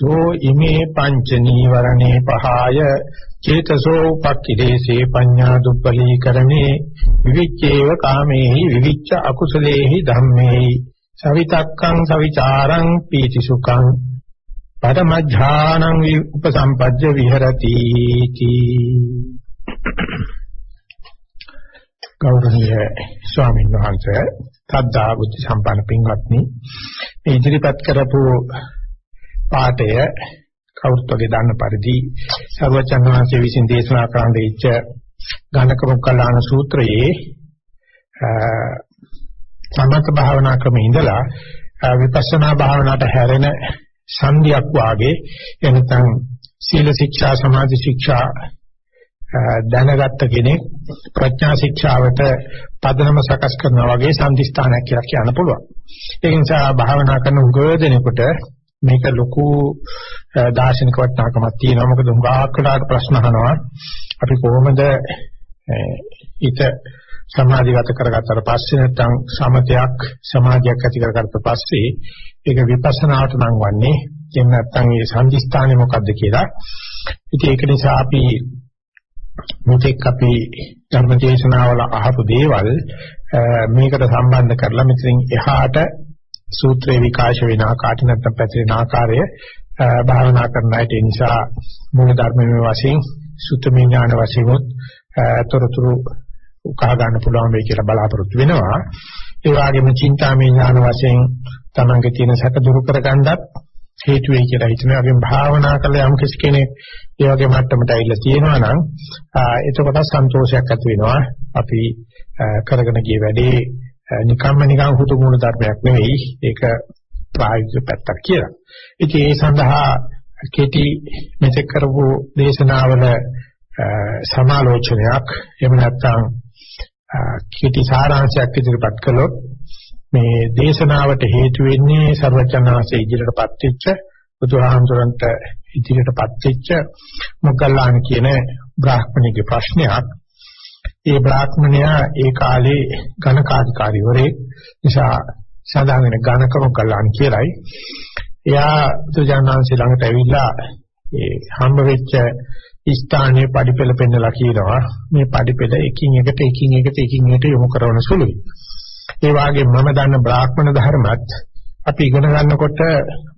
සෝ ඉමේ පංච නීවරණේ පහය චේතසෝ උපක්ඛිදේසේ පඤ්ඤා දුප්පලීකරණේ විවිච්ඡේව කාමේහි විවිච්ඡ අකුසලේහි ධම්මේහි සවිතක්කං සවිචාරං පීති සුඛං පරමඥානං උපසම්පජ්ජ විහෙරති තී ගෞරවනීය ස්වාමීන් වහන්සේ තද්දා බුද්ධ සම්පන්න පින්වත්නි මේ ඉදිරිපත් කරපු පාඩය කවුරුත් වගේ දන්න පරිදි සර්වචන් වහන්සේ විසින් දේශනා කරන්න දීච්ච ගණක මොක්කලාන සූත්‍රයේ සමත භාවනා ක්‍රමේ ඉඳලා විපස්සනා භාවනාවට හැරෙන සංධියක් වාගේ එනතන් සීල ශික්ෂා සමාධි ශික්ෂා දැනගත්ත කෙනෙක් ප්‍රඥා ශික්ෂාවට පදනම සකස් කරනවා වගේ සම්දිස්ථානයක් කියලා කියන්න පුළුවන්. ඒ නිසා භාවනා කරන උගදෙනෙකුට මේක ලොකු දාර්ශනික වටිනාකමක් තියෙනවා. මොකද හුඟක් වෙලාවට ප්‍රශ්න අහනවා. අපි කොහොමද ඊට සමාධිගත කරගත්තට පස්සේ නැත්නම් සමතයක් සමාධියක් ඇති කරගත්ත පස්සේ ඒක විපස්සනාවට නම් වන්නේ එහෙම නැත්නම් මේ සංදිස්ථානේ මොකද්ද කියලා. ඉතින් ඒක නිසා අපි මුතෙක් අපි ධර්මදේශනාවල අහපු දේවල් මේකට සම්බන්ධ කරලා මෙතනින් එහාට සූත්‍රේ විකාශ වෙන ආකාරයට නැත්නම් පැතිරෙන ආකාරය භාවනා කරන අයට ඒ නිසා මූල ධර්මයේ වශයෙන් සුත්තමී ඥාන වශයෙන් උත් තොරතුරු උකහා ගන්න පුළුවන් වෙයි කියලා බලාපොරොත්තු වෙනවා. ඒ වගේම චින්තාමය ඥාන වශයෙන් තමන්ගේ තියෙන සැක දුරු කරගන්නත් හේතු වෙයි කියලා හිතනවා. වගේම භාවනා කළා යම් කෙනෙක් ඒ වගේ මට්ටමට ඇවිල්ලා තියෙනවා නම් එතකොට සන්තෝෂයක් ඇති වෙනවා. අපි කරගෙන ගිය වැඩේ නිකම්ම නිකම් හුතු මූල ධර්මයක් නෙවෙයි ඒක ප්‍රායෝගික පැත්තක් කියලා. ඉතින් ඒ සඳහා කෙටි මෙතෙක් කරපු දේශනාවල සමාලෝචනයක් එහෙම නැත්නම් කෙටි සාරාංශයක් ඉදිරිපත් කළොත් මේ දේශනාවට හේතු වෙන්නේ සර්වචනාංශයේ ඉදිරියටපත් වෙච්ච බුදුහාමුදුරන්ට ඉදිරියටපත් වෙච්ච මොග්ගල්ලාන කියන බ්‍රාහ්මණිකේ ප්‍රශ්නයක් ඒ බ්‍රාහ්මණයා ඒ කාලේ ඝනකාධිකාරීවරේ නිසා සඳහන් වෙන ඝනකම කළාන් කියලයි. එයා බුදුජානනාංශ ළඟට ඇවිල්ලා ඒ හම්බ වෙච්ච ස්ථානයේ පඩිපෙළ පෙන්නලා කියනවා මේ පඩිපෙළ එකින් එකට එකින් එකට එකින් එකට යොමු කරන සුළුයි. ඒ වගේ මම දන්න බ්‍රාහ්මණ ධර්මත් අපි ඉගෙන ගන්නකොට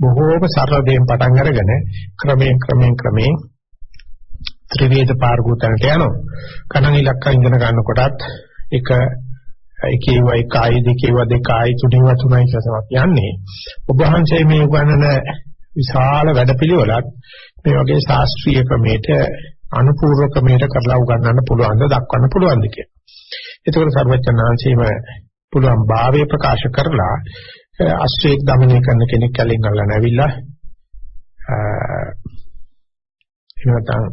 බොහෝම සරල දෙයක් පටන් අරගෙන ක්‍රමයෙන් ක්‍රමයෙන් ක්‍රමයෙන් ත්‍රිවේද පාරගතනට යනවා. කණන් ඉලක්ක ඉගෙන ගන්නකොටත් එක එකේව එකයි දෙකේව දෙකයි තුනේව තුනයි කියලා කියන්නේ. ඔබ වහන්සේ මේ උගන්වන විශාල වැඩපිළිවෙලක් මේ වගේ ශාස්ත්‍රීය ක්‍රමයට අනුපූර්ව ක්‍රමයට කරලා උගන්වන්න පුළුවන් ද දක්වන්න පුළුවන් ද කියලා. ඒකවල සර්වඥාන්සීම පුළුවන් භාවය ප්‍රකාශ කරලා අශ්වේක් দমনය කරන කෙනෙක් කලින් අල්ලන ඇවිල්ලා එහෙම නැත්නම්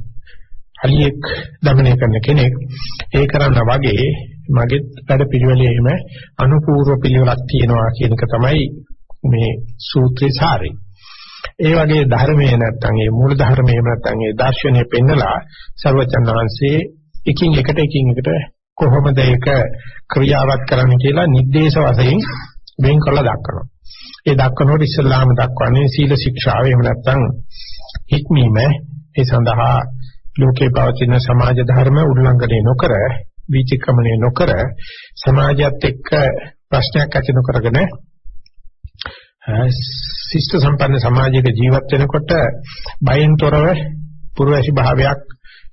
අලියෙක් দমনය කරන කෙනෙක් ඒ කරනා වගේ මගේ වැඩ පිළිවෙලෙම අනුපූර්ව පිළිවෙලක් තියෙනවා කියන එක තමයි මේ සූත්‍රේ සාරය. ඒ වගේ ධර්මයේ නැත්තම් ඒ මූල ධර්මයේ නැත්තම් ඒ දර්ශනය පෙන්නලා සර්වචන් වහන්සේ එකින් එකට එකින් එකට කොහොමද ඒක ක්‍රියාවත් කරන්න කියලා නිर्देश වශයෙන් වෙන් කරලා දක්වනවා. ඒ දක්වනකොට ඉස්ලාම දක්වන්නේ සීල ශික්ෂාව එහෙම නැත්තම් හික්මීම ඒ සඳහා ලෝකේ පවතින සමාජ ධර්ම උල්ලංඝනය නොකර විචක්‍රමණය නොකර සමාජයත් එක්ක ප්‍රශ්නයක් ඇති නොකරගෙන ශිෂ්ට සම්පන්න සමාජයක ජීවත් වෙනකොට බයෙන් තොරව පුරවැසි භාවයක්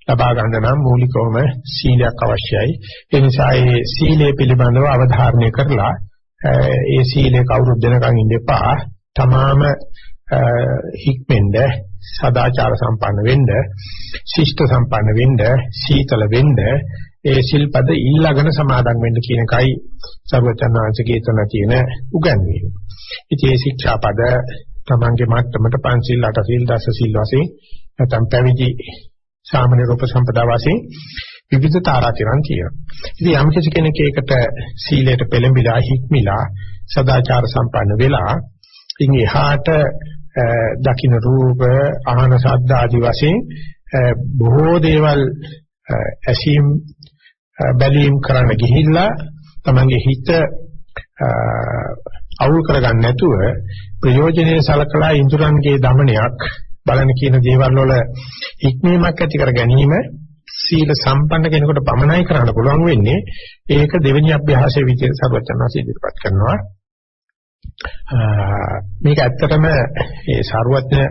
ලබා ගන්න නම් මූලිකවම සීලයක් අවශ්‍යයි. ඒ නිසා මේ සීලය පිළිබඳව අවධාරණය කරලා ඒ සීලේ කවුරුත් දෙනකන් ඉන්න එපා. තමාම හික්මෙන්ද සදාචාර සම්පන්න වෙන්න, ශිෂ්ට සම්පන්න වෙන්න, සීතල වෙන්න, ඒ සිල්පද ඊළඟන සමාදන් වෙන්න කියන එකයි සර්වචන්නාංශකේ තන තියෙන උගන්වීම. ඉතින් මේ ශික්ෂාපද තමන්ගේ මට්ටමට පංචිල් අටසිල් දසසිල් වශයෙන් නැත්නම් පැවිදි සාමාන්‍ය රූප සම්පදා වශයෙන් විවිධ තාරාතිරම් කියනවා. ඉතින් යම් කෙනෙක් ඒකට සීලයට පෙළඹිලා හික්මිලා සදාචාර සම්පන්න වෙලා ඉන් එහාට දකින්න රූප, අහන ශබ්ද ආදී වශයෙන් බොහෝ දේවල් ඇසීම් බැලීම් කරන්න ගිහිල්ලා තමන්ගේ හිත අවුල් කරගන්න නැතුව ප්‍රයෝජනෙට සලකලා ඉන්ද්‍රයන්ගේ দমনයක් බලන කියන දේවල් වල ඉක්මීමක් ඇති කර ගැනීම සීල සම්පන්න කෙනෙකුට පමණයි කරන්න පුළුවන් වෙන්නේ. ඒක දෙවෙනි අභ්‍යාසයේ විදිහට සර්වචනා සිදිපත් කරනවා. මේක ඇත්තටම ඒ සර්වඥ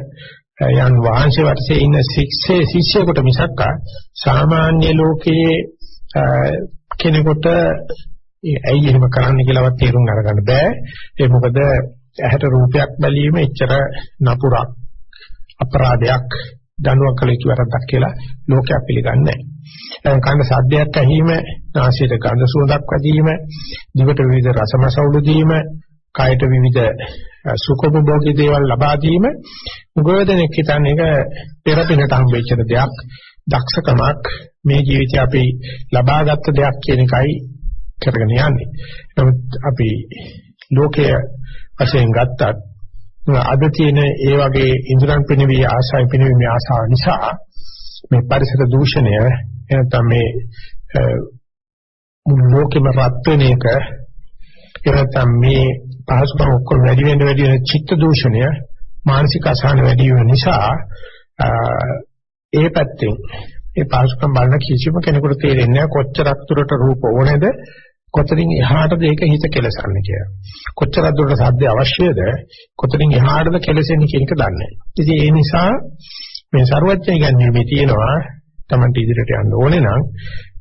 යන් වහන්සේ වටසේ ඉන්න ශික්ෂේ ශිෂ්‍යයෙකුට මිසක් සාමාන්‍ය ලෝකයේ කෙනෙකුට ඇයි එහෙම කරන්න කියලාවත් තේරුම් අරගන්න බෑ ඒ මොකද ඇහැට රූපයක් බැලීම එච්චර නපුරක් අපරාධයක් දඬුවම් කළ යුතු වැරද්දක් කියලා ලෝකයක් පිළිගන්නේ නැහැ. කන්න සද්දයක් ඇහිීම, නාසයට ගඳ සුවඳක් වැදීම, දිවට විවිධ රසමසවුළු දීම, කයට විවිධ සුඛෝපභෝගී දේවල් ලබා දීම උගෝදෙනෙක් හිතන්නේ ඒක පෙරපිනට හම්බෙච්ච දෙයක්, දක්ෂකමක් මේ ජීවිතේ අපි ලබාගත් දෙයක් කියන එකයි කරගෙන යන්නේ. නමුත් අපි ලෝකයේ වශයෙන් ගත්තත් අද තියෙන ඒ වගේ ඉන්ද්‍රයන් පිනවි ආශායි පිනවීමේ ආශාව නිසා මේ පරිසර දූෂණය එනතම මේ මුළු ලෝකෙම රත් වෙන එක එනතම මේ පහසුකම් ඔක්කොම වැඩි වෙන වැඩි වෙන චිත්ත දූෂණය මානසික අසහන වැඩි වෙන නිසා ඒ පැත්තෙන් ඒ පහසුකම් බලන කිසිම කෙනෙකුට තේරෙන්නේ නැහැ කොච්චරක් දුරට රූප ඕනේද කොතනින් එහාටද ඒක හිත කෙලසන්නේ කියලා. කොච්චර දුරට සද්ද අවශ්‍යද කොතනින් එහාටද කෙලසෙන්නේ කියන එක දන්නේ නැහැ. ඉතින් ඒ නිසා මේ ਸਰවඥය කියන්නේ මේ තියෙනවා Tamante ඉදිරියට යන්න ඕනේ නම්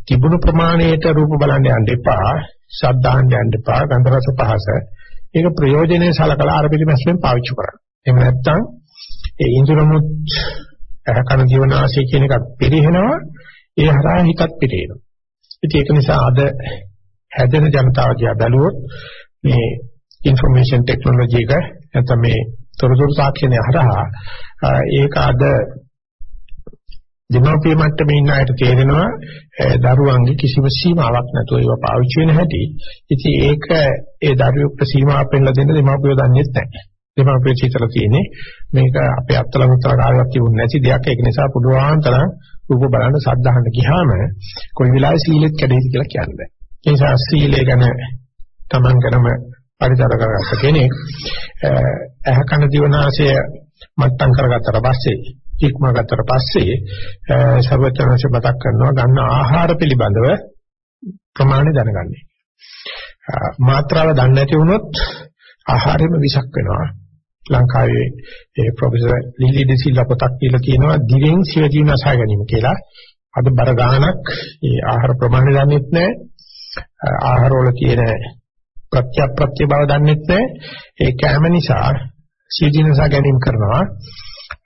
තිබුණු ප්‍රමාණයට රූප බලන්න යන්න එපා, ශබ්දාහන්න යන්න එපා, ගන්ධ රස පහස. ඒක ප්‍රයෝජනෙ සලකලා අර පිළිමැස්මෙන් පාවිච්චි කරන්න. එහෙම නැත්නම් ඒ ඉන්ද්‍රමුත් කන ජීවනාශය කියන එකත් පිරිනව ඒ හරහා හිතත් පිරිනව. ඉතින් ඒක නිසා අද හැදෙන ජනතාව දිහා බැලුවොත් මේ ইনফরমේෂන් ටෙක්නොලොජි එක නැත්නම් මේ තොරතුරු සාක්ෂණය හරහා ඒක අද දෙමාපිය මට්ටමේ ඉන්න අයට තේරෙනවා දරුවන්ගේ කිසිම සීමාවක් නැතුව ඒවා පාවිච්චි වෙන හැටි. ඉතින් ඒක ඒ දරුවෙකුට සීමාවක් පෙන්නලා දෙන්න දෙමාපියෝ දන්නේ නැහැ. දෙමාපියෝ චිතල තියෙන්නේ මේක අපේ අත්තල මුත්තල කාර්යයක් තිබුණ නැති දෙයක්. ඒක නිසා පුළුවන් තරම් රූප බලන්න සද්ධාහන්න ගියාම කොයි වෙලාවෙ සීලෙත් කැඩෙයිද කියලා කියන්න බෑ. ඒ නිසා සීලය ගැන Taman කරම පරිතර කරගත්ත කෙනෙක් ඇහ කන දිවනාසය මට්ටම් කරගත්තට පස්සේ ඉක්ම ගත්තට පස්සේ සර්වචනංශ මතක් කරනවා ගන්න ආහාර පිළිබඳව ප්‍රමාණය දැනගන්නේ. මාත්‍රාව දන්නේ නැති වුණොත් ආහාරෙම විසක් වෙනවා. ලංකාවේ ඒ ප්‍රොෆෙසර් ලිලි ඩිසිල්ලා පොතක් කියලා කියනවා දිවෙන් සිය ජීවන අසහා ගැනීම කියලා. අද බර ගානක් ඒ ආහාර ප්‍රමාණය දන්නේත් නැහැ. ආහාරවල තියෙන ප්‍රත්‍යප්‍රත්‍ය බව දන්නෙත් නැහැ. ඒ කැම නිසා සීදීනස ගැනීම කරනවා.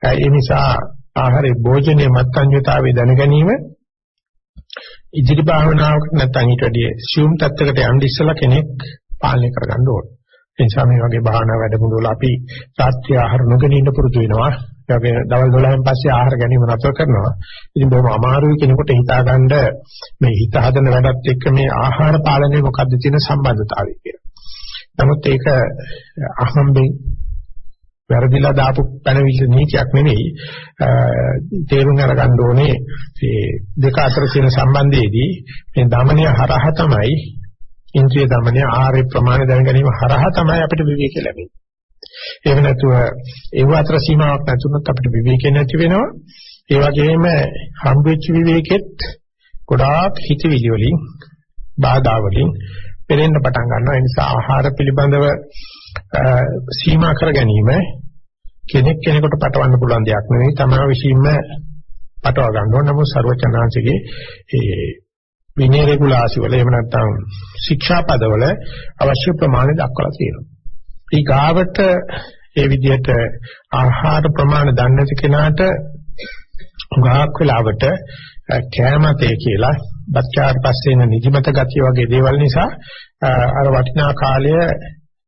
ඒ නිසා ආහාරයේ භෝජනයේ මත්ඤ්‍යතාවය දැන ගැනීම ඉදිරි භාවනාවකට නැත්නම් ඊට වැඩිය සියුම් තත්ත්වයකට යන්න ඉස්සලා කෙනෙක් පාලනය කරගන්න ඕනේ. ඒ නිසා මේ වගේ භාවනා වැඩමුළු වල අපි රාත්‍රී ආහාර නොගෙන ඉන්න පුරුදු වෙනවා. ඒ වගේ දවල් 12න් පස්සේ ආහාර ගැනීම නතර කරනවා. ඉතින් බොහොම අමාරුයි කෙනෙකුට හිතාගන්න මේ හිත හදන වැඩත් එක්ක මේ ආහාර පාලනයේ මොකද්ද තියෙන සම්බන්ධතාවය කියලා. නමුත් ඒක අහම්බෙන් වැරදිලා දාපු පැනවිල්ල නීතියක් නෙමෙයි තේරුම් අරගන්න ඕනේ මේ දෙක අතර තියෙන සම්බන්ධයේදී මේ දමනය හරහා තමයි ඉන්ද්‍රිය දමනය ආරේ ප්‍රමාණය දැන ගැනීම හරහා තමයි අපිට විවේක ලැබෙන්නේ. එහෙම නැතුව ඒව අතර සීමාවක් නැතුනොත් අපිට විවේක නැති වෙනවා. ඒ වගේම හම්බෙච්ච විවේකෙත් ගොඩාක් හිතවිලි වලින් බාධා වලින් පෙරෙන්න පටන් ගන්නවා. ඒ නිසා ආහාර පිළිබඳව සීමා කර ගැනීම කෙනෙක් කෙනෙකුට පටවන්න පුළුවන් දෙයක් නෙවෙයි. තමා විශ්ීම පටව ගන්න ඕන. නමුත් ਸਰවචනාංශගේ ඒ විනය රෙගුලාසි වල එහෙම නැත්නම් ශික්ෂා පදවල අවශ්‍ය ප්‍රමාණය දක්වලා තියෙනවා. ඊගාවට ඒ විදිහට ආහාර ප්‍රමාණ දන්නේ නැති කෙනාට ගාක් වෙලාවට කෑමතේ කියලා බච්චාට පස්සේ එන නිදිමත ගතිය වගේ දේවල් නිසා අර වටිනා කාලය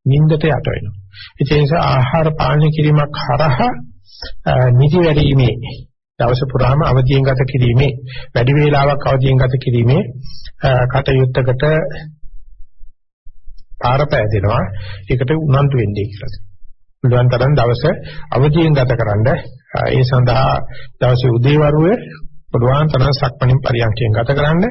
නිින්දට යට වෙනවා. ඒ නිසා ආහාර පාලනය කිරීමක් හරහා නිදි වැඩිීමේ දවස පුරාම අවදියෙන් ගත කිරීමේ වැඩි වේලාවක් අවදියෙන් ගත කිරීමේ කටයුත්තකට පාර පෑදෙනවා. ඒකට උනන්දු වෙන්නේ කියලා. පුළුවන් තරම් දවස අවදියෙන් ගතකරනද ඒ සඳහා දවසේ උදේවරුේ පුළුවන් තරම් සක්මණින් පරියන්කයෙන් ගතකරනද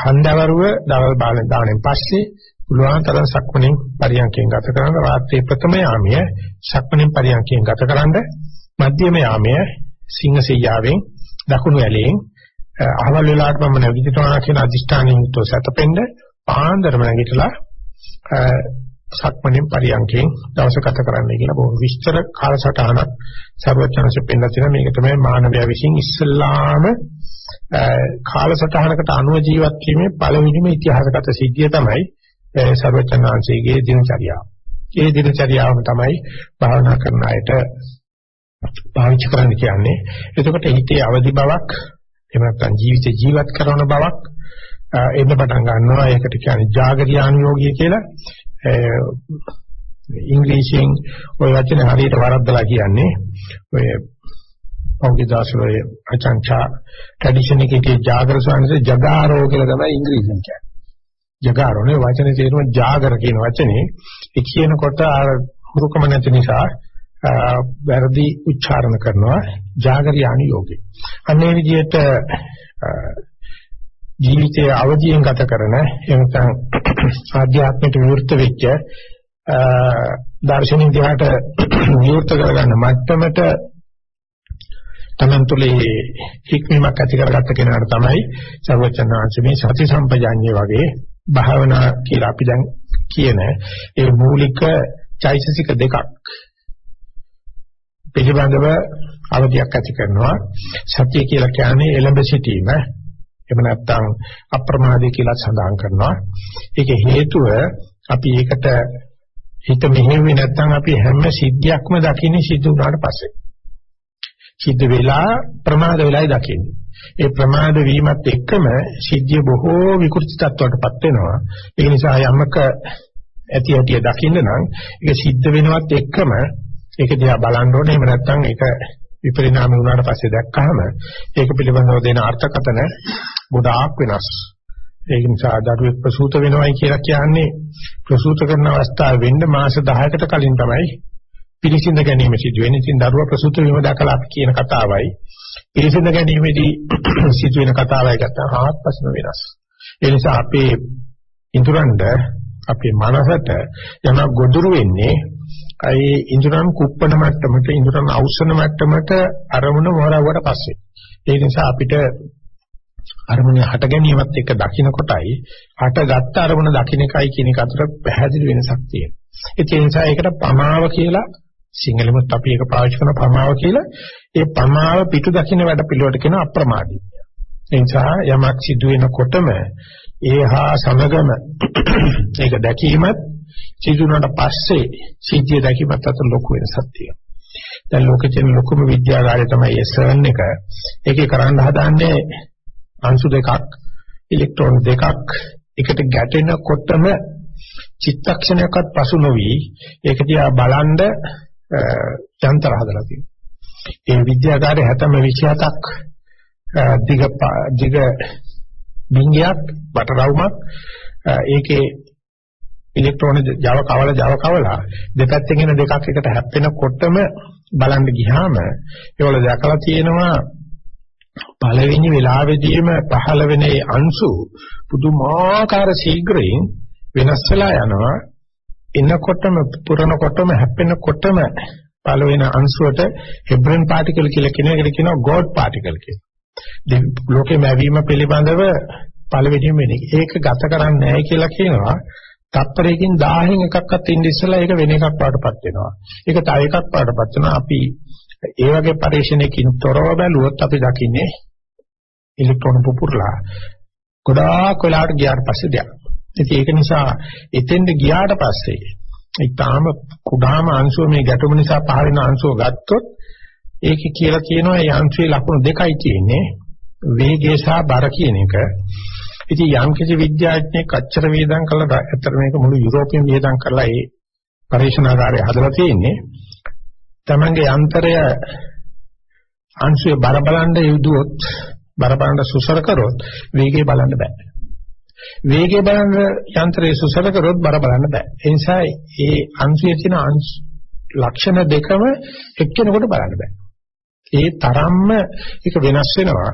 හන්දවරුව දවල් බාලෙන් දාණයෙන් පස්සේ පුළුවන් තරම් සක්මණෙන් පරියන්කයෙන් ගත කරන රාත්‍රියේ ප්‍රථම යාමය සක්මණෙන් පරියන්කයෙන් ගත කරන්න. මධ්‍යම යාමය සිංහසෙයියාවෙන් දකුණු ඇලයෙන් අහවල් වෙලාවට මම නැගිටිනවා කියන අදිෂ්ඨානයෙන් යුක්තව සැතපෙන්න පාන්දරම නැගිටලා සක්මණෙන් පරියන්කයෙන් දවස ගත කරන්න කියලා බොහොම විස්තර කාලසටහනක් සර්වඥාන්සේ පෙන්නලා තියෙනවා. මේක තමයි මානවයා විසින් ඉස්සල්ලාම කාලසටහනකට අනුව ජීවත් වීමේ පළවෙනිම ඉතිහාසගත සිද්ධිය තමයි සර්වචනාංශයේ දිනචරියාව. ඒ දිනචරියාවම තමයි භාවනා කරන අයට පාවිච්චි කරන්න කියන්නේ. එතකොට හිතේ අවදි බවක් එහෙම නැත්නම් ජීවිතේ ජීවත් කරන බවක් එන්න පටන් ගන්නවා. ඒකට කියන්නේ జాగරියානුയോഗය කියලා. ඉංග්‍රීසියෙන් ওই වචන හරියට වරද්දලා කියන්නේ ඔය පෞගේ දාසලෝයේ අචංචා ට්‍රැඩිෂන් එකේ ජාගර ස්වාමීන් වහන්සේ ජගාරෝ කියලා තමයි ඉංග්‍රීසියෙන් කියන්නේ. ජගාරෝනේ වචනේ තේරුම ජාගර කියන වචනේ ඒ කියනකොට අර හුරුකම නැති නිසා වැරදි උච්චාරණ කරනවා ජාගරියානි යෝගේ. අන්නේ විදිහට ජීවිතයේ අවදියෙන් ගත කරන එනකන් ආධ්‍යාත්මික විවෘත වෙච්ච දාර්ශනික දිහාට විවෘත කරගන්න මට්ටමට තමන් තුළේ හික්මීමක් ඇති කරගත්ත කෙනාට තමයි සර්වචනාංශ මේ සති සම්පජාඤ්ඤය වගේ භාවනා කියලා අපි දැන් කියන ඒ මූලික චෛතසික දෙකක් පිළිබඳව අවධියක් ඇති කරනවා. සත්‍ය කියලා කියන්නේ එළඹ සිටීම එහෙම නැත්නම් අප්‍රමාදී කියලා සඳහන් කරනවා. ඒක හේතුව අපි ඒකට හිත මෙහෙව්වේ නැත්නම් අපි හැම සිද්ධියක්ම දකින්නේ සිද්ධ වුණාට පස්සේ. සිද්ධ වෙලා ප්‍රමාද වෙලායි දකින්නේ. ඒ ප්‍රමාද වීමත් එක්කම සිද්ධිය බොහෝ විකෘති තත්වයකටපත් වෙනවා. ඒ නිසා යමක ඇති ඇතිය දකින්න නම් ඒක සිද්ධ වෙනවත් එක්කම ඒක දිහා බලන්න ඕනේ. එහෙම නැත්නම් ඒක විපරිණාම වුණාට පස්සේ දැක්කහම ඒක පිළිබඳව දෙන අර්ථකතන ගොඩාක් වෙනස්. ඒක නිසා දරුවෙක් ප්‍රසූත වෙනවයි කියලා කියන්නේ ප්‍රසූත කරන අවස්ථාව වෙන්න මාස 10කට කලින් තමයි පිළිසිඳ ගැනීම සිදු වෙන්නේ. ඉතින් දරුවා ප්‍රසූත වීම දැකලා අපි කියන කතාවයි පිළිසිඳ ගැනීමේදී සිදුවෙන කතාවයි ගත්තා ආත්පසම වෙනස්. ඒ නිසා අපේ ඉඳුරන්ඩ අපේ මනසට යන ගොදුරු වෙන්නේ ඒ ඉඳුරන් කුප්පණ මට්ටමට ඉඳුරන් අවසන මට්ටමට අරමුණ මොහරවුවට පස්සේ. ඒ නිසා අපිට අරමුණේ හට ගැනීමත් එක්ක දකින්න කොටයි හටගත්ත අරමුණ දකින්න එකයි කියන එක අතර පැහැදිලි වෙනසක් තියෙනවා. ඒ නිසා ඒකට පමාව කියලා සිංහලෙමුත් අපි ඒක පාවිච්චි කරන ප්‍රමාව කියලා ඒ ප්‍රමාව පිටු දකින්න වැඩ පිළිවෙලට කියන අප්‍රමාදී. ඒ නිසා යමක් සිදු වෙනකොටම ඒහා සමගම ඒක දැකීමත් සිදුනට පස්සේ සිද්ධිය දැකීමත් අතර ලොකු වෙනසක් තියෙනවා. දැන් ලෝකේ තියෙන ලොකුම විද්‍යාගාරය තමයි SCERN එක. ඒකේ කරන්න හදාන්නේ අංශු දෙකක්, ඉලෙක්ට්‍රෝන දෙකක් එකට ගැටෙනකොටම චිත්තක්ෂණයක්වත් පසු නොවි ඒක දිහා බලන්ඩ යන්ත්‍ර හදලා තියෙනවා. ඒ විද්‍යාගාරේ 70 27ක් දිග දිග බිංගයක් වටරවුමක් ඒකේ ඉලෙක්ට්‍රෝන Java කවල Java කවලා දෙපැත්තෙන් එන දෙකක් එකට හැප්පෙනකොටම බලන්න ගියාම ඒවල දැකලා තියෙනවා පළවෙනි වෙලාවෙදීම පහළ වෙන ඒ අංශු පුදුමාකාර ශීඝ්‍රයෙන් වෙනස් වෙලා යනවා එනකොටම පුරනකොටම හැප්පෙනකොටම පළ වෙන අංශුවට හෙබ්‍රන් පාටිකල් කියලා කියන එකට කියනවා ගෝඩ් පාටිකල් කියලා. ලෝකේ මැවීම පිළිබඳව පළවෙනිම වෙන එක. ඒක ගත කරන්නේ නැහැ කියලා කියනවා. තත්පරයකින් 1000න් එකක්වත් ඉන්න ඉස්සලා ඒක වෙන එකක් වඩපත් වෙනවා. ඒක තව එකක් වඩපත් වෙනවා. අපි ඒ වගේ පරිශ්‍රණයකින් තොරව බැලුවොත් අපි දකින්නේ ඉලෙක්ට්‍රෝන පුපුරලා ගොඩාක් වෙලාවට ගියාට පස්සේ දෙයක්. ඉතින් ඒක නිසා එතෙන්ද ගියාට පස්සේ ඊටාම කුඩාම අංශුව මේ ගැටුම නිසා පහළ වෙන අංශුව ගත්තොත් ඒකේ කියලා කියනවා මේ අංශුවේ ලක්ෂණ දෙකයි තියෙන්නේ වේගය සහ බර කියන එක. ඉතින් යම් කිසි විද්‍යාඥයෙක් අච්චර වේදම් කළා ඇත්තට මේක මුළු යුරෝපියන් වේදම් කරලා ඒ පරීක්ෂණාගාරය හදලා තියෙන්නේ. Tamange යන්ත්‍රය අංශුවේ බර බලන්න යුදුවොත් බර බලන්න සුසර කරොත් වේගය බලන්න බෑ. වේගය බලන යන්ත්‍රයේ සුසල කරොත් බර බලන්න බෑ. ඒ නිසා ඒ අංශයේ තියෙන ලක්ෂණ දෙකම එක්කෙනෙකුට බලන්න බෑ. ඒ තරම්ම ඒක වෙනස් වෙනවා.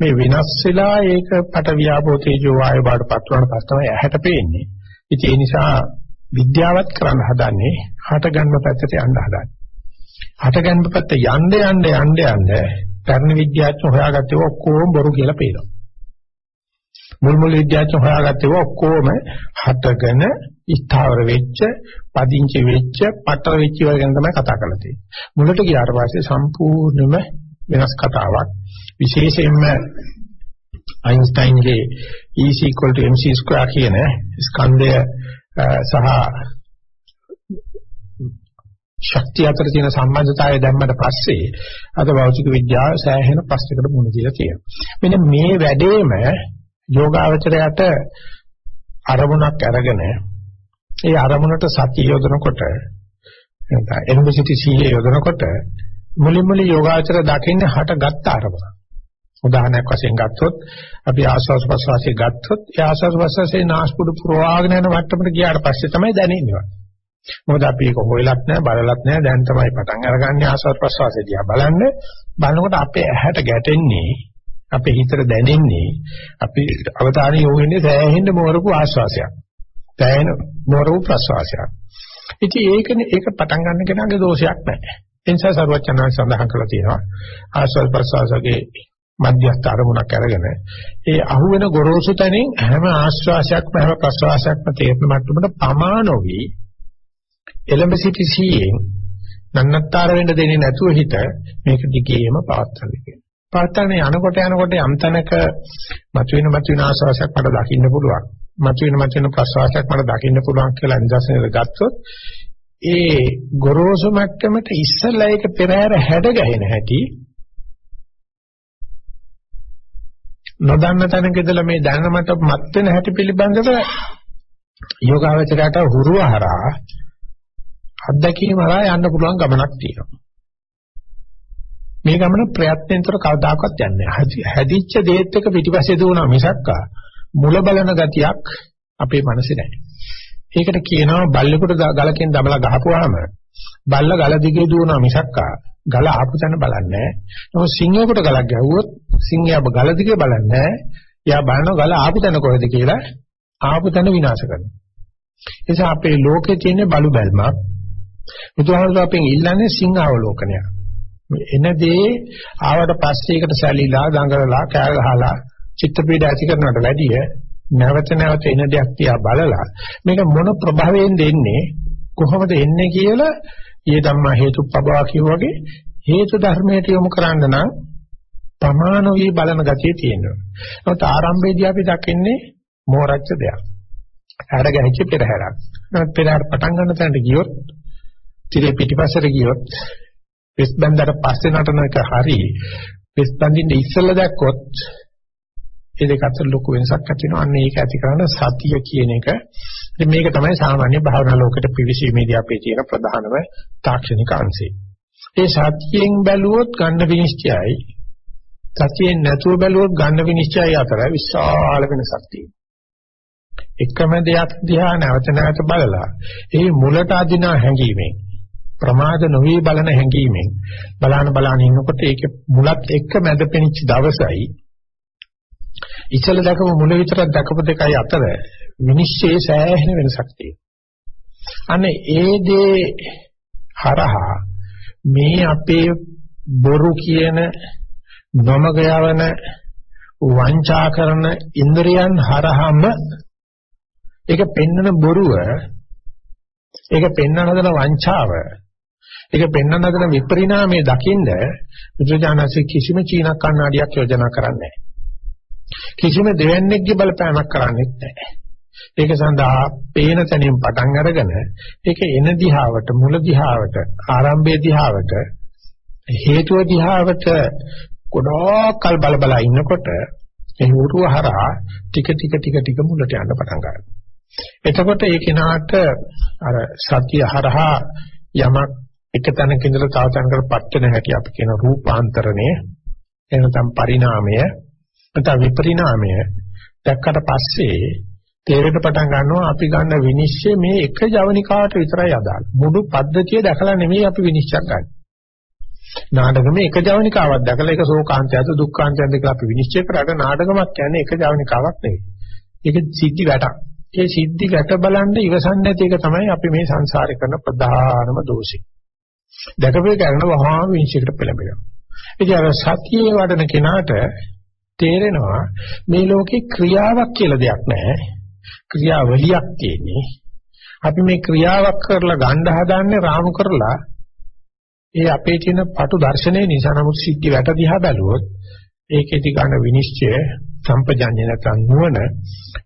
මේ වෙනස් වෙලා ඒක පට වියාපෝ තේජෝ වායු බාට පත්වන පස් තමයි ඇහැට පේන්නේ. ඉතින් ඒ නිසා විද්‍යාවත් කරන්න හදන්නේ හට ගන්න පැත්තට යන්න හදන්නේ. හට ගන්න පැත්ත යන්න යන්න යන්න යන්න පරණ විද්‍යාඥයෝ හොයාගත්තේ ඔක්කොම බොරු කියලා පේනවා. මුල් මුල් විද්‍යාඥයෝ හොයාගත්තේ ඔක්කොම හටගෙන ස්ථාවර වෙච්ච, පදිංචි වෙච්ච, පටල වෙච්ච වගේ ගැන තමයි කතා කරලා තියෙන්නේ. මුලට ගියාට පස්සේ සම්පූර්ණයෙන්ම වෙනස් කතාවක්. විශේෂයෙන්ම අයින්ස්ටයින්ගේ E mc2 කියන ස්කන්ධය සහ ශක්තිය අතර තියෙන සම්බන්ධතාවය දැම්මට පස්සේ අද භෞතික විද්‍යාව සෑහෙන ප්‍රශ්නකට මුහුණ දීලා තියෙනවා. මෙන්න මේ වැඩේම යෝගාවචරයට අරමුණක් අරගෙන ඒ අරමුණට සතිය යොදනකොට එනබ සිටි සීලය යොදනකොට මුලින් මුලින් යෝගාචර දකින්නේ හටගත් අරමුණ. උදාහරණයක් වශයෙන් ගත්තොත් අපි ආස්වාස් ප්‍රසවාසයේ ගත්තොත් ඒ ආස්වාස් ප්‍රසවාසයේ නාස්පුඩු පුරවාගෙන යන මට්ටමට ගියාට පස්සේ තමයි දැනෙන්නේ. මොකද අපි ඒක හොයලත් නැහැ බලලත් නැහැ දැන් තමයි පටන් අරගන්නේ ආස්වාස් ප්‍රසවාසයේ දිහා බලන්න බලනකොට අපේ ඇහැට ගැටෙන්නේ අපේ හිතට දැනෙන්නේ අපි අවධානය යොමු වෙන්නේ සෑහෙන්න මෝරපු ආස්වාසයක්. සෑහෙන මෝරපු ප්‍රසවාසයක්. ඉතින් ඒකනේ ඒක පටන් ගන්න කෙනාගේ දෝෂයක් නැහැ. ඒ නිසා සරුවචනාංශ සඳහන් කරලා තියෙනවා ආස්වාද ප්‍රසවාසයේ මධ්‍යස්ථ අරමුණක් අරගෙන ඒ අහුවෙන ගොරෝසු තැනින් හැම ආශ්වාසයක්ම හැම ප්‍රශ්වාසයක්ම තේරෙන මට්ටමට පමානෝවි එලඹ සිටි සීයෙන් නන්නත්තර වෙන්න දෙන්නේ නැතුව හිත මේක දිගේම පවත්වාගෙන යනවා. පවත්වාගෙන යනකොට යනකොට යම් තැනක මතුවෙන මතුවෙන ආශ්වාසයක් මට දකින්න පුළුවන්. මතුවෙන මතුවෙන ප්‍රශ්වාසයක් මට දකින්න පුළුවන් කියලා නිදර්ශනයක් ගත්තොත් ඒ ගොරෝසු මට්ටමට ඉස්සල්ලා ඒක පෙරහැර හැඩ ගැහෙන හැටි නොදන්න තැනක ඉඳලා මේ දැනන මට මත් වෙන හැටි පිළිබඳව යෝගාවචරයට හුරුවහරා අත්දැකීම හරහා යන්න පුළුවන් ගමනක් තියෙනවා. මේ ගමන ප්‍රයත්නෙන්තර කවදාකවත් යන්නේ නැහැ. හැදිච්ච දේත් එක පිටිපස්සේ දුවනවා මිසක් මුල බලන ගතියක් අපේ මනසේ නැහැ. ඒකට කියනවා බල්ලෙකුට ගලකින් දමලා ගහපුවාම බල්ල ගල දිගේ දුවනවා මිසක් ගල ආපු තැන බලන්නේ නැහැ. නමුත් සිංහයෙකුට ගලක් ගැහුවොත් සිංහයා ගල දිගේ බලන්නේ නැහැ. එයා බලනවා ගල ආපු තැන කොහෙද කියලා ආපු තැන විනාශ කරනවා. ඒ නිසා අපේ ලෝකේ තියෙන බලු බැල්මක් බුදුහාමුදුරුවෝ අපෙන් ඉල්ලන්නේ සිංහාවලෝකනය. එන දේ ආවට පස්සේ ඒකට සැලිලා දඟලලා කෑ ගහලා චිත්ත පීඩ ඇති කරනවට වැඩිය නැවත නැවත එන දෙයක් තියා බලලා මේක මොන ප්‍රභවයෙන් දෙන්නේ කොහොමද එන්නේ කියලා ඊය ධම්මා හේතුප්පබවා කියවගේ හේතු ධර්මයට යොමු කරන්න නම් ප්‍රමාණෝයි බලන ගතිය තියෙනවා. නමුත් ආරම්භයේදී අපි දකින්නේ මෝරච්ච දෙයක්. හැර ගැහිච්ච පෙරහැරක්. නමුත් පෙරහැර පටන් ගන්න තැනට ගියොත් තිරේ පිටිපස්සට ගියොත් වෙස් බන්දට පස්සේ නටන එක හරි වෙස් බඳින්න ඉස්සෙල්ලා දැක්කොත් ඒ දෙක අතර ලොකු වෙනසක් ඇති වෙනවා. අන්න ඒක ඇති කරන සතිය කියන එක. ඉතින් මේක තමයි සාමාන්‍ය භාවනා ලෝකෙට පිවිසීමේදී අපේ තියෙන ප්‍රධානම තාක්ෂණික අංශය. ඒ සතියෙන් බැලුවොත් ගන්න විනිශ්චයයි සතියෙන් නැතුව බැලුවොත් ගන්න විනිශ්චයයි අතර විශාල වෙනසක් තියෙනවා. එකම දෙයක් දිහා නැවත නැවත බලලා ඒ මුලට අදින හැඟීමෙන් ප්‍රමාද නොවි බලන හැඟීමෙන් බලාන බලාන ඉන්නකොට ඒකේ මුලත් එක්ක මැද පෙනිච්ච දවසයි ඉතල දැකපු මුල විතරක් දැකපු දෙකයි අතර විනිශ්චයේ සෑහෙන වෙනසක් තියෙනවා. අනේ ඒ දේ හරහා මේ අපේ බොරු කියන නොමග යවන වංචා කරන ඉන්ද්‍රියන් හරහාම ඒක පෙන්නන බොරුව ඒක පෙන්වන හදන වංචාව ඒක පෙන්වන හදන විපරිණාමයේ දකින්ද බුදුජානසී කිසිම චීන කන්නඩියක් යෝජනා කරන්නේ කිසිම දෙවන්නේක්ගේ බලපෑමක් කරන්නේත් නැහැ. ඒක සඳහා පේන තැනින් පටන් අරගෙන ඒක එන දිහාවට මුල දිහාවට ආරම්භයේ දිහාවට හේතුව දිහාවට ගොඩක් කල් බල බල ඉන්නකොට ඒ උරුව හරහා ටික ටික ටික ටික මුලට යන්න පටන් ගන්නවා. එතකොට ඒ කෙනාට අර සතිය හරහා යමක් එක තැනක ඉඳලා තව තැනකට පත් වෙන හැටි අපි කියන රූපාන්තරණය එනතම් පරිණාමය නැත්නම් විපරිණාමය දැක්කට පස්සේ තේරෙන්න පටන් ගන්නවා අපි ගන්න විනිශ්චය මේ එක ජවනිකාවට විතරයි අදාළ. මුළු පද්ධතිය දැකලා නෙමෙයි අපි විනිශ්චය ගන්න. නාටකමේ එක ජවනිකාවක් දැකලා ඒක ශෝකාන්තයද දුක්ඛාන්තයද කියලා අපි විනිශ්චය කරාට නාටකමක් කියන්නේ එක ජවනිකාවක් නෙවෙයි. ඒක සිද්ධි වැටක්. ඒ සිද්ධි වැට බලන්න ඉවසන්නේ නැති එක තමයි අපි මේ සංසාරේ කරන ප්‍රධානම දෝෂය. දැකපේ කරන වහාම විනිශ්චයකට පෙළඹෙනවා. ඉතින් අර සතියේ වඩන කෙනාට තේරෙනවා මේ ලෝකේ ක්‍රියාවක් කියලා දෙයක් නැහැ. ක්‍රියාවලියක් තියෙන්නේ. අපි මේ ක්‍රියාවක් කරලා ගන්න හදාන්නේ රාමු කරලා ඒ අපේ තියෙන පටු දර්ශනය නිසා නමුත් සිද්ධි වැට දිහා බැලුවොත් ඒකෙදි ගන්න විනිශ්චය සම්පජඤ්ඤ නැත්නම් නුවණ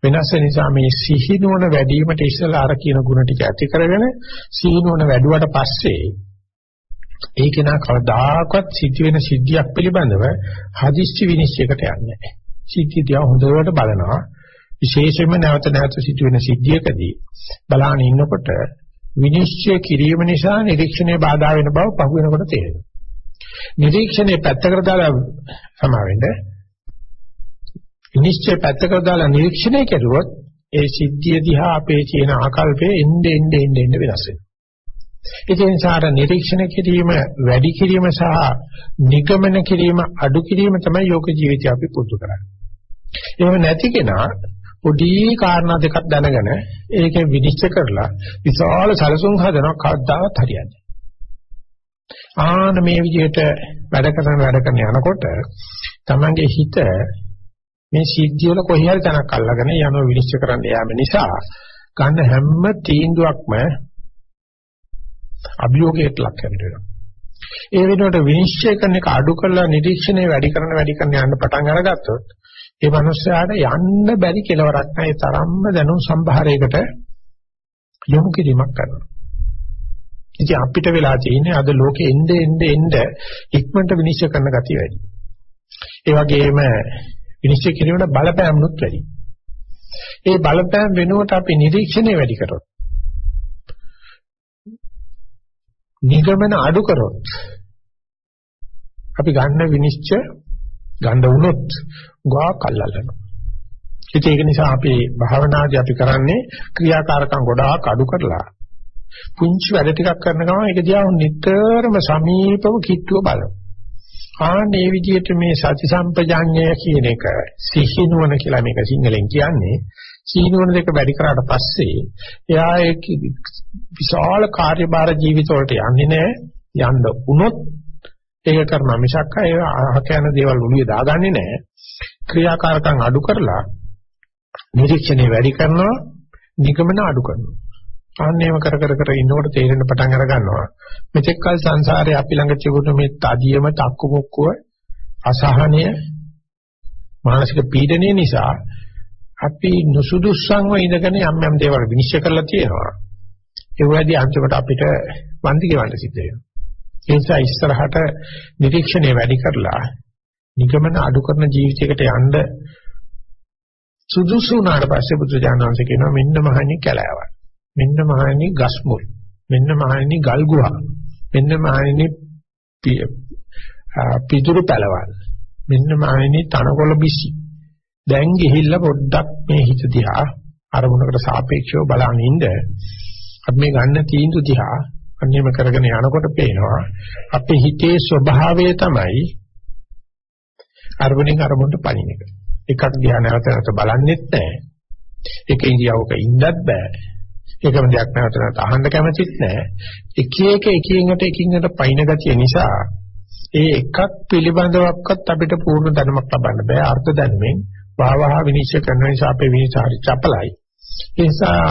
වෙනස් නිසා මේ සිහි නුවණ වැඩි වීමට ඉස්සලා අර කියන ಗುಣ ටික ඇති කරගෙන සිහි නුවණ වැඩුවට පස්සේ ඒක නා කවදාකවත් සිද්ධ වෙන සිද්ධියක් පිළිබඳව හදිස්සි විනිශ්චයකට යන්නේ නැහැ. සිද්ධිය දිහා හොඳට බලනවා. විශේෂයෙන්ම නැවත නැවත සිදු වෙන සිද්ධියකදී බලාගෙන ඉන්නකොට විනිශ්චය කිරීම නිසා නිරීක්ෂණය බාධා වෙන බව පහු වෙනකොට තේරෙනවා. නිරීක්ෂණය පැත්තකට දාලා සමාවෙන්න විනිශ්චය පැත්තකට දාලා නිරීක්ෂණය කරුවොත් ඒ සිද්ධිය දිහා අපේ තියෙන ආකල්පය එnde ende ende ende වෙනස් වෙනවා. ඒ නිසා නිරීක්ෂණ කිරීම වැඩි කිරීම සහ නිගමන කිරීම අඩු කිරීම තමයි යෝග ජීවිතය අපි පුරුදු කරන්නේ. එහෙම නැති කෙනා පොඩි කාරණා දෙකක් දැනගෙන ඒක විනිශ්චය කරලා විශාල සැලසුම් හදනවා කවදාවත් හරියන්නේ ආන මේ විදිහට වැඩ කරන වැඩ කරන යනකොට තමන්ගේ හිත මේ සිද්ධිය වල කොහේ හරි තැනක් අල්ලගෙන යනවා විනිශ්චය කරන්න යාම නිසා ගන්න හැම තීන්දුවක්ම අභියෝගයට ලක් වෙනවා. ඒ වෙනුවට විනිශ්චය කරන එක අඩු කරලා නිරීක්ෂණය වැඩි කරන වැඩි කරන යන්න පටන් අරගත්තොත් ඒ මනුස්සයාට යන්න බැරි කෙලවරක් නැහැ. ඒ තරම්ම දැනුම් සම්භාරයකට යොමු කිරීමක් කරනවා. ඉතින් අපිට වෙලා තියෙන්නේ අද ලෝකෙ එnde එnde එnde ඉක්මනට විනිශ්චය කරන ගතිය වැඩි. ඒ වගේම විනිශ්චය කිරීමට බලපෑම්නුත් වැඩි. ඒ බලපෑම් වෙනුවට අපි නිරීක්ෂණය වැඩි කරොත් නිගමන අඩු කරොත් අපි ගන්න විනිශ්චය ගන්න වුණොත් ගා කල්ලාලනවා. ඉතින් ඒක නිසා අපි භාවනාදී අපි කරන්නේ ක්‍රියාකාරකම් ගොඩාක් අඩු කරලා පුංචි වැඩ ටිකක් කරන ගමන් ඒක දිහා නිතරම සමීපව කිට්ටුව බලනවා. ආන්නේ විදිහට මේ සති සම්පජාඤ්ඤය කියන එක සිහිනුවන කියලා මේක සිංහලෙන් කියන්නේ සිහිනුවන දෙක වැඩි කරාට පස්සේ එයා ඒ විශාල කාර්යබාර ජීවිත වලට යන්නේ නැහැ යන්න වුණොත් ඒක කරන මිසක් අය අහක යන දේවල් උලිය දාගන්නේ නැහැ ක්‍රියාකාරකම් අඩු කරලා නිරීක්ෂණය වැඩි කරනවා නිගමන අඩු කරනවා අන්නේම කර කර කර ඉන්නකොට තේරෙන පටන් අර ගන්නවා. මෙතෙක් කල සංසාරේ අපි ළඟ තිබුණු මේ තදියම තක්කු මොක්කුව අසහනය මානසික පීඩනය නිසා අපි නුසුදුස්සන්ව ඉඳගෙන යම් යම් දේවල් විනිශ්චය කරලා තියෙනවා. ඒ වගේදී අන්තිමට අපිට වන්දි ගෙවන්න සිද්ධ වෙනවා. ඒ නිසා ඉස්සරහට නිරීක්ෂණය වැඩි කරලා නිගමන අඩු කරන ජීවිතයකට යන්න සුදුසු වුණාට පස්සේ බුදුජානනාංශ කියනවා මෙන්න මහණි කැලෑවක්. මෙන්න මහණෙනි ගස් මුල්. මෙන්න මහණෙනි ගල් ගුහා. මෙන්න මහණෙනි පිටුරු පළවල් මෙන්න මහණෙනි තනකොළ බිසි. දැන් ගිහිල්ලා පොඩ්ඩක් මේ හිත දිහා අරමුණකට සාපේක්ෂව බලන ඉඳ අපි මේ ගන්න තීන්දුව දිහා අන්නේම කරගෙන යනකොට පේනවා අපේ හිතේ ස්වභාවය තමයි අරමුණෙන් අරමුණට පණින එක. එකක් දිහා නැවත නැවත බලන්නෙත් නැහැ. ඒක ඉන්දියාවක ඉන්නත් බෑ. ඒකම දෙයක් නැවත නැවත අහන්න කැමතිත් නැහැ. එක එක එකිනෙකට එකිනෙකට පයින් ගතිය නිසා ඒ එකක් පිළිබඳවක්වත් අපිට පූර්ණ දැනුමක් ලබන්න බෑ. අර්ථ දැනුමෙන් වාවහ විනිශ්චය කරන නිසා අපේ විනිශ්චය චපලයි. ඒ නිසා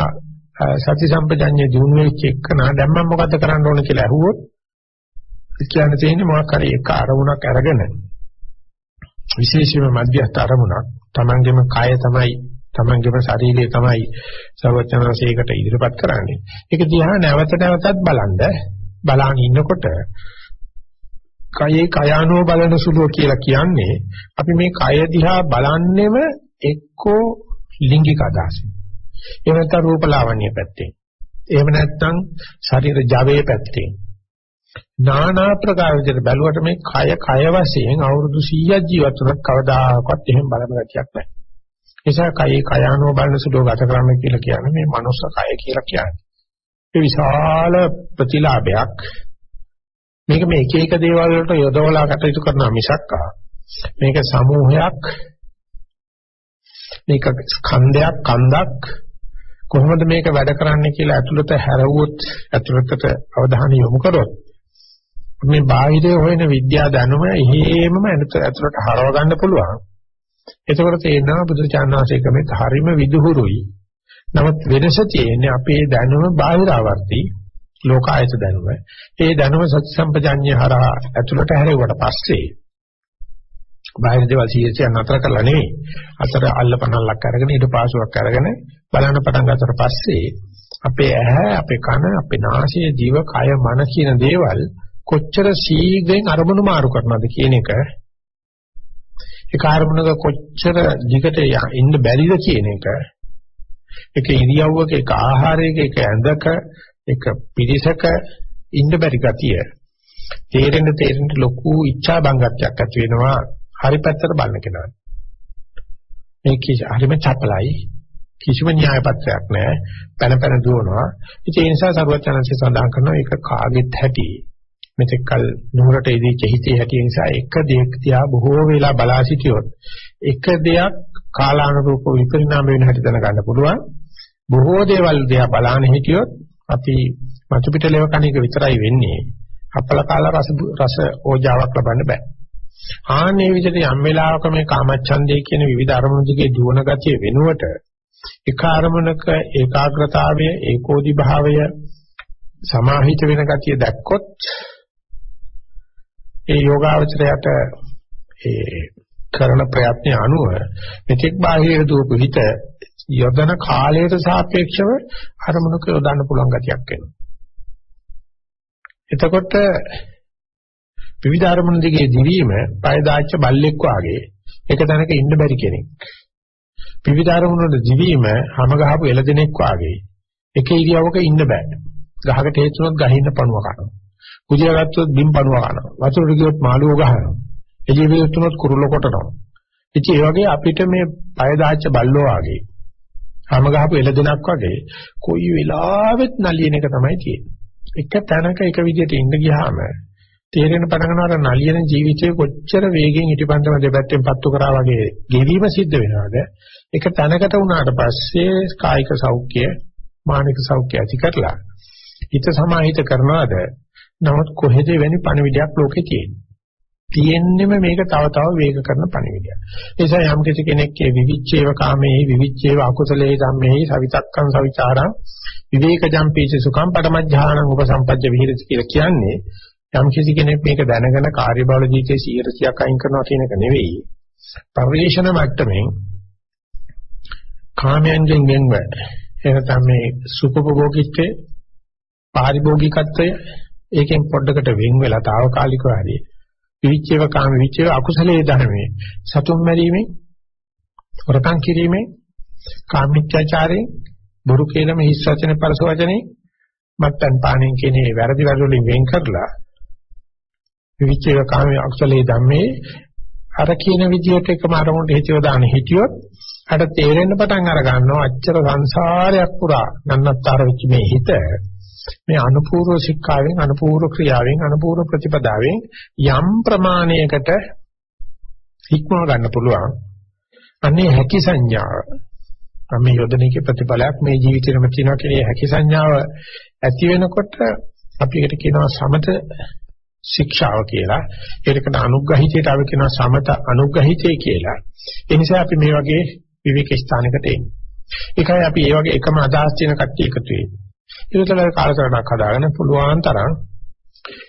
සති සම්පජඤ්ඤය දිනු වෙච්ච එකන දැන් මම මොකද කරන්න ඕන කියලා අහුවොත් කියන්න තියෙන්නේ මොකක් හරි එක අරමුණක් අරගෙන විශේෂයෙන්ම මධ්‍යස්ථ අරමුණක් Tamangeම කය තමයි තමන්ගේම ශරීරය තමයි සර්වඥාන්සේකට ඉදිරිපත් කරන්නේ. ඒක දිහා නැවත නැවතත් බලන්න බලාගෙන ඉන්නකොට කයේ කයානෝ බලන සුළුව කියලා කියන්නේ අපි මේ කය දිහා බලන්නෙම එක්කෝ ලිංගික අදහසින්. එහෙම නැත්නම් රූපලාවන්‍ය පැත්තෙන්. එහෙම නැත්නම් ශරීර ජවයේ පැත්තෙන්. නානා ප්‍රකාර විදිහට බැලුවට මේ කය කය වශයෙන් අවුරුදු 100ක් ජීවත් වුණත් කවදාකවත් එහෙම බලන ගැටියක් නැහැ. නිසා කයි කයානෝ බලන සුළු ගත කරන්න කියලා කියන්නේ මේ මනුස්ස කය කියලා කියන්නේ. ඒ විශාල ප්‍රතිලාභයක්. මේක මේ එක එක දේවල් වලට යොදවලා කටයුතු කරන මිසක් මේක සමූහයක් මේක ස්කන්ධයක් කන්දක් කොහොමද මේක වැඩ කරන්නේ කියලා ඇතුළත හැරවුවොත් ඇතුළතට අවධානය යොමු කරොත් මේ බාහිරේ හොයන විද්‍යා දැනුම එහෙමම ඇතුළට හරව ගන්න පුළුවන්. එතකොට තේරෙනවා බුදුචානන්සේ ක්‍රමෙත් හරීම විදුහුරුයි. නමුත් වෙනස තියෙන්නේ අපේ දැනුම බාහිරාවර්ති ලෝකායත දැනුම. ඒ දැනුම සත්‍ය සම්පජාඤ්ඤය හරහා ඇතුළට හැරෙව්වට පස්සේ බාහිර දේවල් සියයට නතර කරලා නෙවෙයි. අතර අල්ලපනල්ලක් අරගෙන ඊට පාසුවක් අරගෙන බලන්න පටන් ගන්නතර පස්සේ අපේ ඇහැ, අපේ කන, අපේ නාසය, ජීව, කය, මන කියන දේවල් කොච්චර ශීඝ්‍රයෙන් අරමුණු මාරු කරනවද කියන එක ඒ කාර්මුණක කොච්චර දිගට ඉන්න බැරිද කියන එක එක ඉරියව්වක එක ආහාරයක එක ඇඳක එක පිරිසක ඉන්න බැරි ගතිය තේරෙන්න තේරෙන්න ලොකු ඉච්ඡා බංගත්වයක් ඇති වෙනවා හරි පැත්තට බලන කෙනා. මේ කිසි හරිම චපලයි. කිසිම න්‍යාය පත්‍රයක් නැහැ පැන පැන දුවනවා. ඉතින් ඒ නිසා සරුවචනන්සේ සඳහන් කරනවා ඒක කාගෙත් හැටි. මෙතෙක්කල් නුහරට ඉදිච්ච හිතේ හැටි. නිසා එක දෙයක් තියා බොහෝ වෙලා බලා සිටියොත් එක දෙයක් කාලානුරූප විපරිණාම වෙන හැටි දැනගන්න පුළුවන්. බොහෝ දේවල් දිහා බලාන හිටියොත් අපි මතු පිට ලෙව කණ එක විතරයි වෙන්නේ. අපල කාල රස රස ඕජාවක් ලබන්න බෑ. ආන්නේ විදිහට යම් වෙලාවක මේ කාමච්ඡන්දේ කියන විවිධ අරමුණු දිගේ දුවන ගතිය වෙනුවට එක අරමුණක ඒකාග්‍රතාවය ඒකෝදි භාවය සමාහිත වෙන ගතිය දැක්කොත් ඒ යෝගාවචරයට ඒ කරන ප්‍රයත්න අනුව මෙතෙක් බාහිර දූපු හිත යොදන කාලයට සාපේක්ෂව අරමුණක යොදන්න පුළුවන් ගතියක් එනවා. එතකොට විවිධ අරමුණු දිගේ දිවීම පය දාච්ච බල්ලෙක් වාගේ එක තැනක ඉන්න බැරි කෙනෙක්. විවිධ අරමුණු වල දිවීම හැම ගහපු එළදෙනෙක් වාගේ එක ඉරියවක ඉන්න බෑ. ගහකට හේතුනොත් ගහින්න පණුව කනවා. කුජල ගත්තොත් බිම් පණුව කනවා. වතුරට ගියොත් මාළුව ගහනවා. එළිය විලුතුනොත් කුරුල්ල කොටනවා. ඉතින් ඒ වගේ අපිට මේ පය දාච්ච බල්ලෝ වගේ හැම ගහපු එළදෙනක් වගේ කොයි වෙලාවෙත් නලියන එක තමයි තියෙන්නේ. එක තැනක එක විදිහට ඉඳ ගියාම තේරෙන පටන් ගන්නවා නලියන ජීවිතේ කොච්චර වේගෙන් ඉටිපන්දම දෙපැත්තෙන් පත්තු කරා වගේ ගෙවීම සිද්ධ වෙනවද? එක තැනකට වුණාට පස්සේ කායික සෞඛ්‍ය, මානසික සෞඛ්‍ය ඇති කරලා හිත සමාහිත කරනවාද? නමුත් කොහෙද වෙන්නේ පණවිඩයක් ලෝකේ තියෙන්නේ? තියෙන්නෙම මේක තව තව වේග කරන පණිවිඩයක්. ඒ නිසා යම් කිසි කෙනෙක්ගේ විවිච්ඡේව කාමයේ විවිච්ඡේව අකුසලයේ ධම්මේ සවිතක්කං සවිචාරං විවේකජම් පීච සුඛං පඩමඥානං උපසම්පජ්ජ විහෙරති කියලා කියන්නේ යම් කිසි කෙනෙක් මේක දැනගෙන කාර්යබහුල ජීවිතයේ 100ක් අයින් කරනවා කියන එක නෙවෙයි. පරිේශන මට්ටමින් කාමයන්ගෙන් වෙන්ව එනතම මේ සුඛභෝගීත්වයේ පාරිභෝගිකත්වය ඒකෙන් පොඩ්ඩකට වෙන් වෙලා తాවකාලිකව හරි විවිච්චේව කාම විවිච්චේව අකුසලයේ ධර්මයේ සතුම් මැරීමේ වරකම් කිරීමේ කාමීච්ඡාචාරයෙන් බුරු කේලම හිස් වචන පරස වචනේ මත්තන් පාණෙන් කියන වැරදි වැරදි වලින් වෙන් කරලා විවිච්චේව කාම අකුසලයේ ධම්මේ අර කියන විදිහට එකම අරමුණට හිතියව දාන හිටියොත් අර තේරෙන්න පටන් අර ගන්නවා අච්චර සංසාරයක් පුරා නන්නත්තර වෙච්ච මේ හිත මේ අනුපූර්ව ශික්ෂාවෙන් අනුපූර්ව ක්‍රියාවෙන් අනුපූර්ව ප්‍රතිපදාවෙන් යම් ප්‍රමාණයකට හික්මව ගන්න පුළුවන්. අනේ හැකි සංඥාව මේ යොදනයේ ප්‍රතිඵලයක් මේ ජීවිතේම තියෙනවා කියන හැකි සංඥාව ඇති වෙනකොට අපි ඒකට කියනවා සමත ශික්ෂාව කියලා. ඒකට අනුග්‍රහිතයට අපි කියනවා සමත අනුග්‍රහිතය කියලා. ඒ නිසා අපි මේ වගේ විවේක ස්ථානයකට එන්නේ. ඒකයි අපි මේ වගේ එකම අදහස් තියෙන කට්ටිය එකතු වෙන්නේ. ඒකතල කාලසටහනක් හදාගෙන පුළුවන් තරම්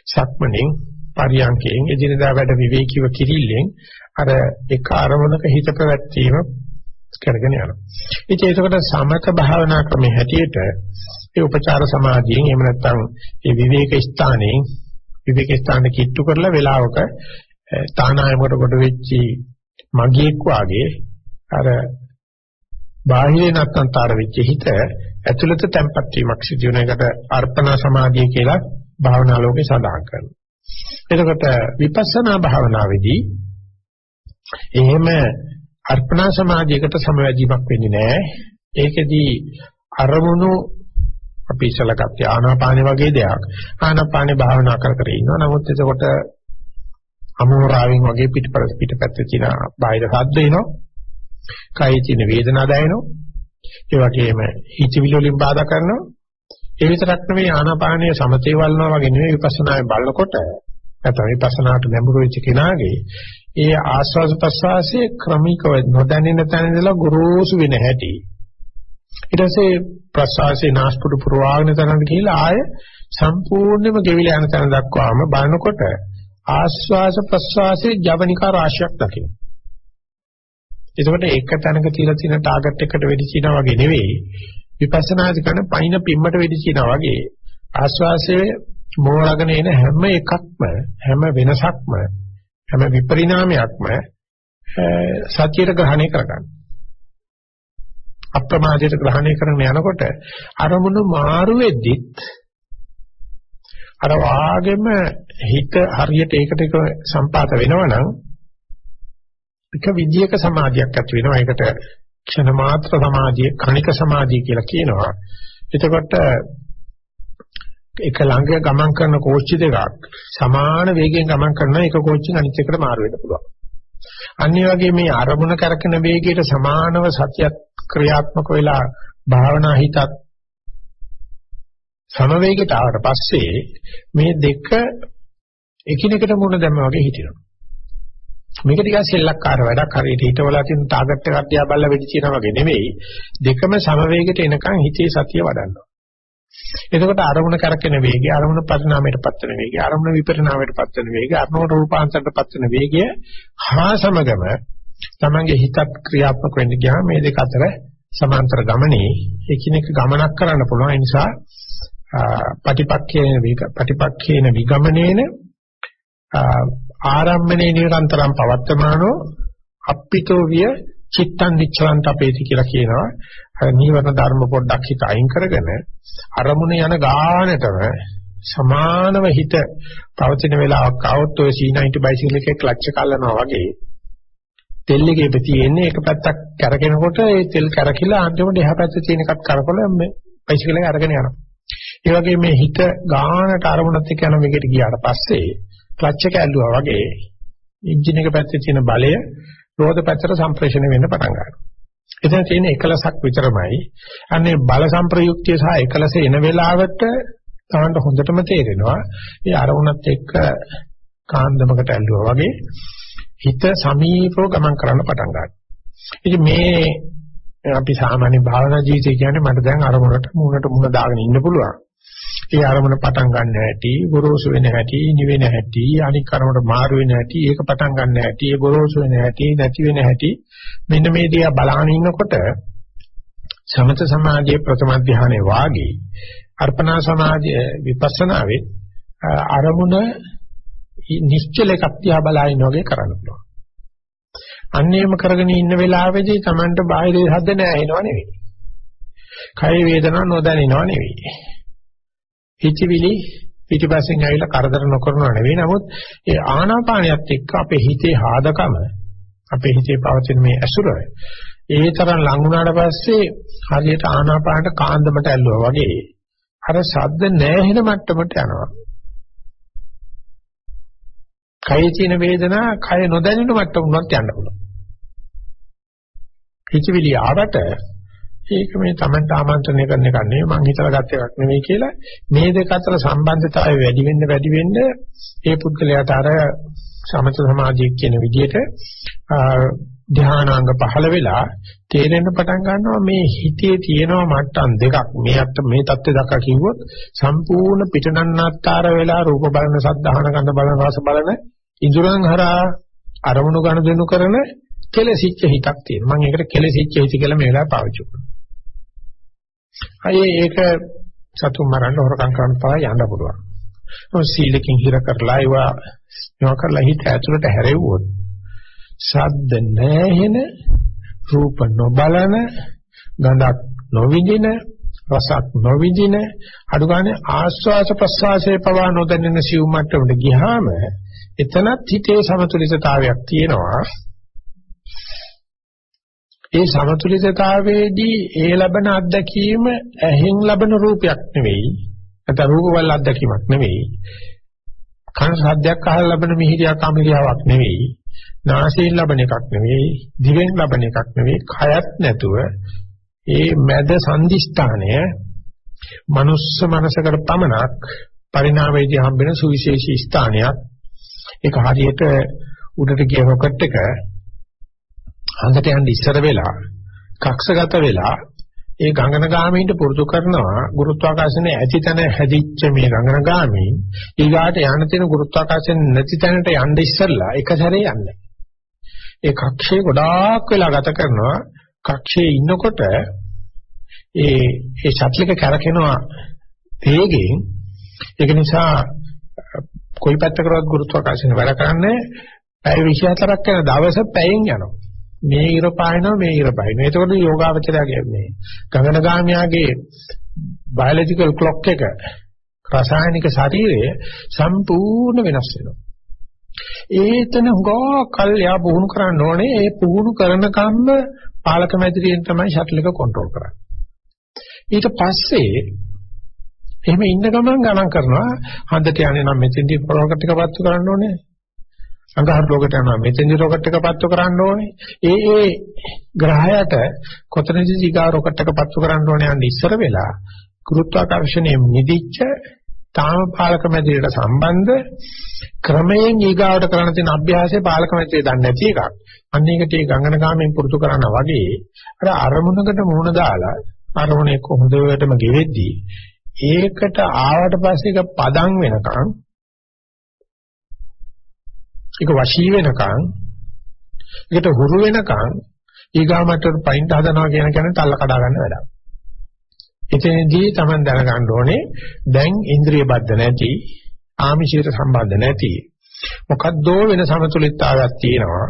සක්මණෙන් පරියන්කයෙන් එදිනදා වැඩ විවේකීව කිරිල්ලෙන් අර එක අරමුණක හිත පැවැත්වීම කරගෙන යනවා. ඉතින් ඒකට සමත භාවනා ක්‍රමයේ හැටියට ඒ උපචාර සමාධියෙන් එහෙම නැත්නම් ඒ විවේක ස්ථානයේ විවේක ස්ථාන කිට්ටු කරලා වෙලාවක තානායමකට කොට වෙච්චි මගියෙක් වාගේ අර බාහිරේ නැත්තන්තර වෙච්ච හිත ඇතුළත තැම්පත් වීමක් සිදු වෙන එකට අර්පණා සමාධිය කියලා භාවනා ලෝකේ සඳහන් කරනවා. එතකොට විපස්සනා භාවනාවේදී එහෙම අර්පණා සමාධියකට සමවැදීමක් වෙන්නේ නැහැ. ඒකෙදී අරමුණු අපි ඉස්සලගත්ත ආනාපානෙ වගේ දෙයක්. ආනාපානෙ භාවනා කර කර ඉන්නවා. නමුත් එතකොට අමෝරාවෙන් වගේ පිටපැත්ත පිටපැත්තේ තියෙන බාහිර ශබ්ද එනවා. කයේ තියෙන වේදනාව දැනෙනවා. ඒ වගේම හිතවිලි වලින් බාධා කරනවා. ඒ විතරක් නෙවෙයි ආනාපානීය සමතේ වල්නවා වගේ නෙවෙයි විපස්සනායෙන් බලනකොට නැත්නම් විපස්සනාට නැඹුරු වෙච්ච කෙනාගේ ඒ ආස්වාද ප්‍රසවාසයේ ක්‍රමිකව නොදැනෙන තැන ඉඳලා ගොරෝසු වෙන හැටි ඊට පස්සේ ප්‍රසවාසයේ නාස්පුඩු පුරවාගෙන තැනට ගිහිලා ආය සම්පූර්ණයෙන්ම ගෙවිලා යන තැන දක්වාම බලනකොට ආස්වාස ප්‍රසවාසයේ ජවනිකා රාශියක් දකින්න. ඒකට එක තැනක තියලා තියෙන ටාගට් එකට වෙඩි චිනා වගේ නෙවෙයි විපස්සනාදි කරන පයින් පිම්මට වෙඩි චිනා වගේ ආස්වාසයේ මෝරගෙන එන හැම එකක්ම හැම වෙනසක්ම හැම විපරිණාමයක්ම සත්‍යයට ග්‍රහණය කරගන්න. අප්‍රමාදයට ග්‍රහණය කරන යනකොට අරමුණු මාරු වෙද්දිත් අර වාගෙම හිත හරියට ඒකට එක සම්පාත වෙනවනම් එක විදියක සමාධියක් ඇති වෙනවා. ඒකට ක්ෂණ මාත්‍ර සමාධිය, කණික සමාධිය කියලා කියනවා. එතකොට එක ළඟ ගමන් කරන කෝච්චි දෙකක් සමාන වේගයෙන් ගමන් කරන එක කෝච්චියෙන් අනිත් එකට මාරු වෙන්න පුළුවන්. අනිත් වගේ මේ අරමුණ කරකින වේගයට සමානව සත්‍යත් ක්‍රියාත්මක වෙලා භාවනා හිතත් සමවේගයට ආවට පස්සේ මේ දෙක එකිනෙකට මුණ දැම්ම වගේ හිටිනවා. මේක ටිකක් සෙල්ලක්කාර වැඩක් හරියට හිතවලා තියෙන ටාගට් එකක් දිහා බලලා වෙඩි තියනවා වගේ නෙවෙයි. දෙකම සමවේගයට එනකන් හිතේ සතිය වඩන්නවා. එතකොට අරමුණ කරකින වේගය, අරමුණ පරිණාමයට පත් වෙන වේගය, අරමුණ විපරිණාමයට පත් වෙන වේගය, අරමුණ රූපාන්තරයට පත් වෙන වේගය හා සමගම තමන්ගේ හිතත් ක්‍රියාත්මක වෙන්න ගියාම මේ දෙක අතර සමාන්තර ගමනේ එකිනෙක ගමනක් කරන්න පුළුවන්. ඒ නිසා පටිපක්ඛේන වේග පටිපක්ඛේන විගමනේන ආරම්මනේ නිරන්තරම් පවත්තමානෝ අප්පිතෝ විය චිත්තං නිච්ඡලන්ත අපේති කියලා කියනවා. අර නීවරණ ධර්ම පොඩ්ඩක් හිත අයින් කරගෙන අරමුණ යන ගානටම සමානව හිත පවතින වෙලාවක් આવොත් ඔය C90 බයිසිකල් එකේ ක්ලච් එක අල්ලනවා වගේ තෙල් එකේ තියෙන්නේ එක පැත්තක් කැරකෙනකොට ඒ තෙල් කැරකිලා අන්තිමට එහා පැත්තේ තියෙන එකත් කරකවල මේ බයිසිකල් එක අරගෙන යනවා. ඒ වගේ මේ හිත ගානට අරමුණත් එක්ක යන මේකට ගියාට පස්සේ ක්ලච් එක ඇල්ලුවා වගේ එන්ජින් එක පැත්තේ තියෙන බලය රෝද පැත්තට සම්ප්‍රේෂණය වෙන්න පටන් ගන්නවා. එතන තියෙන එකලසක් විතරමයි. අන්නේ බල සම්ප්‍රයුක්තිය සහ එකලස එන වෙලාවට තමන්ට හොඳටම තේරෙනවා. ඒ අරමුණත් එක්ක කාන්දමකට ඇල්ලුවා වගේ හිත සමීපව ගමන් කරන්න පටන් ගන්නවා. ඉතින් මේ අපි සාමාන්‍ය භාවනා ජීවිතය කියන්නේ මට දැන් අරමුණට මුණට මුණ දාගෙන ඉන්න පුළුවන්. ඒ අරමුණ පටන් ගන්න හැටි, ගොරෝසු වෙන හැටි, නිවෙන හැටි, අනික් අරමුණට මාරු වෙන හැටි, ඒක පටන් ගන්න හැටි, ඒ ගොරෝසු වෙන හැටි, නැති වෙන හැටි මෙන්න මේ දිහා බලහන් ඉන්නකොට සමත සමාධියේ ප්‍රථම ධානයේ වාගේ අර්පණා සමාධිය විපස්සනාවේ අරමුණ නිශ්චල එකක් තියා බලා ඉන්න වගේ කරන්න පුළුවන්. අන්නේම කරගෙන ඉන්න වෙලාවේදී Tamanට බාහිර හද නැහැ එනව නෙවෙයි. කය වේදනා නොදැනෙනව නෙවෙයි. හිතවිලි පිටිපස්සෙන් ඇවිල්ලා කරදර නොකරනව නෙවෙයි නමුත් ඒ ආනාපානියත් එක්ක අපේ හිතේ හාදකම අපේ හිතේ පවතින මේ ඇසුර ඒ තරම් ලඟ වුණාට පස්සේ හරියට ආනාපානට කාන්දමට ඇල්ලුවා වගේ අර ශබ්ද නැහෙන මට්ටමට යනවා. කයේ තියෙන වේදනා කය නොදැනෙන මට්ටමකට යන්න පුළුවන්. හිතවිලි ආවට ඒක මේ Tamanට ආමන්ත්‍රණය කරන එකක් නෙවෙයි මං හිතලා ගත්ත එකක් නෙවෙයි කියලා මේ දෙක අතර සම්බන්ධතාවය වැඩි වෙන්න වැඩි වෙන්න ඒ පුද්ගලයාට අර සමථ සමාධිය කියන විදිහට ධානාංග පහළ වෙලා තේරෙන්න පටන් ගන්නවා මේ හිතේ තියෙන මට්ටම් දෙකක් මේ අත් මේ தත්ත්වය දක්වා කිව්වොත් සම්පූර්ණ පිටනන්නාත්තර වෙලා රූප බලන සද්ධාහන ගඳ බලන රස බලන ඉඳුරන් හරහා අරමුණු ගනුදෙනු කරන කෙලසිච්ච හිතක් තියෙනවා මම ඒකට කෙලසිච්ච හිත කියලා මේ වෙලාවේ පාවිච්චි කරනවා අයේ ඒක සතුන් මරන්න හොරකම් කරන්න පවා යන්න පුළුවන්. මොකද සීලකින් හිර කරලා ඒවා ඒවා කරලා හිත ඇතුළට හැරෙව්වොත් ශබ්ද නැහෙන රූප නොබලන ගඳක් නොවිඳින රසක් නොවිඳින අඩු ගන්න ආස්වාස ප්‍රස්වාසයේ පවා නොදැනෙන සිව් මට්ටමට ගියාම එතනත් හිතේ සමතුලිතතාවයක් තියෙනවා ඒ සමතුලිතතාවයේදී ඒ ලබන අත්දැකීම ඇහෙන් ලබන රූපයක් නෙවෙයි. නැත්නම් රූපවල අත්දැකීමක් නෙවෙයි. කන සද්දයක් අහලා ලබන මිහිරියක් අමිරියාවක් නෙවෙයි. නාසයෙන් ලබන එකක් නෙවෙයි. දිවෙන් ලබන එකක් නෙවෙයි. කයත් නැතුව ඒ මැද සංදිස්ථානය මනුස්ස මනසකට පමණක් පරිණාමයේදී හම්බෙන සුවිශේෂී ස්ථානයක්. ඒක හරියට උඩට ගිය රොකට් එක අඟට යන්න ඉස්සර වෙලා කක්ෂගත වෙලා ඒ ගංගනගාමීන්ට පුරුදු කරනවා ගුරුත්වාකර්ෂණයේ ඇති තැන හැදිච්ච මේ ගංගනගාමීන් ඊගාට යන්න තියෙන ගුරුත්වාකර්ෂණ නැති තැනට යන්න ඉස්සරලා එක සැරේ යන්නේ. ඒ කක්ෂේ ගොඩාක් වෙලා ගත කරනවා කක්ෂයේ ඉන්නකොට ඒ ඒ ශට්ලික කරකිනවා වේගෙන් ඒක නිසා කොයි පැත්තකටවත් ගුරුත්වාකර්ෂණ වැඩ කරන්නේ පැය 24ක් යන දවස පැයෙන් යනවා. මේ ඉර පායනවා මේ ඉර පායනවා. එතකොට යෝගාවචරයගේ මේ ගගනගාමියාගේ බයොලොජිකල් ක්ලොක් එක රසායනික ශරීරය සම්පූර්ණ වෙනස් වෙනවා. ඒතන හුඟා කල් යා පුහුණු කරන්න ඕනේ. ඒ පුහුණු කරන කම්ම පාලක මැදිරියෙන් තමයි ෂටල් එක කන්ට්‍රෝල් කරන්නේ. ඊට පස්සේ එහෙම ඉන්න ගමන් ගණන් කරනවා හන්දට යන්නේ නම් මෙතෙන්දී රොකට් එක පත්තු කරන්න ඕනේ. අඟහරු රොකට් යනවා මෙතෙන්දී රොකට් එක පත්තු කරන්න ඕනේ. ඒ ඒ ග්‍රහයට කොතනදී ඊගා රොකට් එක පත්තු කරන්න ඕනේ යන්නේ ඉස්සර වෙලා ගුරුත්වාකර්ෂණයේ නිදිච්ච තාම පාලක මැදිරියට සම්බන්ධ ක්‍රමයෙන් ඊගාවට කරන්න තියෙන අභ්‍යාසය පාලක මැදිරිය දන්නේ නැති එකක්. අන්න ඒකට ඒ ගංගනකාමෙන් පුරුදු කරනා වගේ අර අරමුණකට මුහුණ දාලා අරමුණේ කොහොඳටම ගෙවෙද්දී ඒකට ආවට පස්සේ ඒක පදම් වෙනකන් ඒක වශී වෙනකන් ඒකට හුරු වෙනකන් ඊගාමට පයින්ට හදනවා කියන කෙනා තල්ල කඩා ගන්න වැඩක්. එතනදී තමයි දැනගන්න ඕනේ දැන් ඉන්ද්‍රිය බද්ධ නැති ආමිෂයට සම්බන්ධ නැති මොකද්ද වෙන සමතුලිතතාවයක් තියෙනවා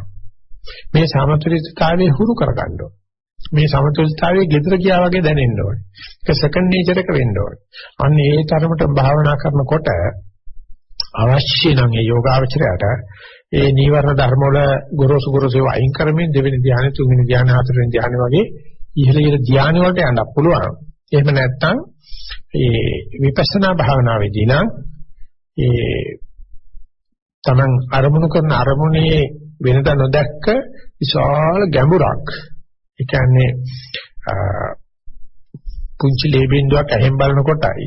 මේ සමතුලිතතාවය හුරු කරගන්න ඕනේ මේ සමතුලිතතාවයේ gedara ගියා වගේ දැනෙන්න ඕනේ. ඒක සෙකන්ඩ් නේචර් එක වෙන්න ඕනේ. අන්න ඒ තරමට භාවනා කරනකොට අවශ්‍ය නම් ඒ යෝගාවචරයට ඒ නීවරණ ධර්ම වල ගොරෝසු ගොරෝසු අයින් කරමින් දෙවෙනි ධ්‍යාන තුන්වෙනි ධ්‍යාන හතරවෙනි ධ්‍යාන වගේ ඉහළ ඉහළ ධ්‍යාන වලට යන්න පුළුවන්. එහෙම නැත්නම් ඒ විපස්සනා භාවනාවේදී නම් ඒ තමන් අරමුණු කරන අරමුණේ වෙනද නොදැක්ක විශාල ගැඹුරක් ඒ කියන්නේ පුංචි ලේ බින්දුවක් ඇහෙන් බලනකොටයි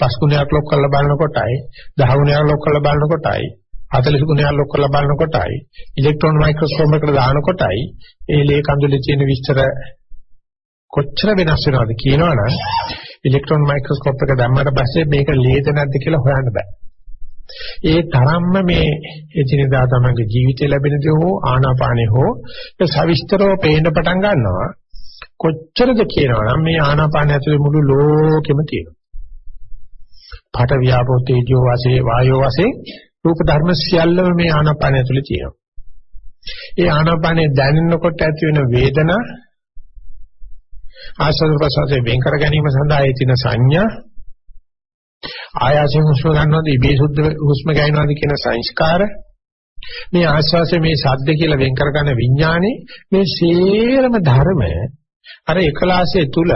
පස් ගුණයක් ලොක් කරලා බලනකොටයි දහ ගුණයක් ලොක් කරලා බලනකොටයි 40 ගුණයක් ලොක් කරලා බලනකොටයි ඉලෙක්ට්‍රෝන මයික්‍රොස්කෝප් එකට දානකොටයි ඒ ලේ කඳුලේ තියෙන විස්තර කොච්චර වෙනස් වෙනවද කියනවනම් ඉලෙක්ට්‍රෝන මයික්‍රොස්කෝප් එක දැම්මට පස්සේ මේක ලේද නැද්ද කියලා හොයන්න බෑ. ඒ තරම්ම මේ එදිනදා තමගේ ජීවිතේ ලැබෙන දේ හෝ ආනාපානේ හෝ ඒ සවිස්තරව පේන්න පටන් ගන්නවා. කොච්චරද කියනවනම් මේ ආනාපාන ඇතුලේ මුළු ලෝකෙම තියෙනවා. පාඨ වියාපෝ තේජෝ වාසේ වායෝ වාසේ රූප ධර්ම සියල්ලම මේ ආනාපාන ඇතුලේ තියෙනවා. ඒ ආනාපානේ දැනෙනකොට ඇති වෙන වේදනා ආස්වාද ප්‍රසආසයෙන් වෙන් කර ගැනීම සඳහා ඒ තියෙන සංඥා ආයාසයෙන් හුස්ම ගන්නවද ඉබේ සුද්ධ හුස්ම ගන්නවද කියන සංස්කාර මේ ආස්වාසය මේ සද්ද කියලා වෙන් කරගන්න විඥානේ මේ සේරම ධර්ම අර එකලාසයේ තුල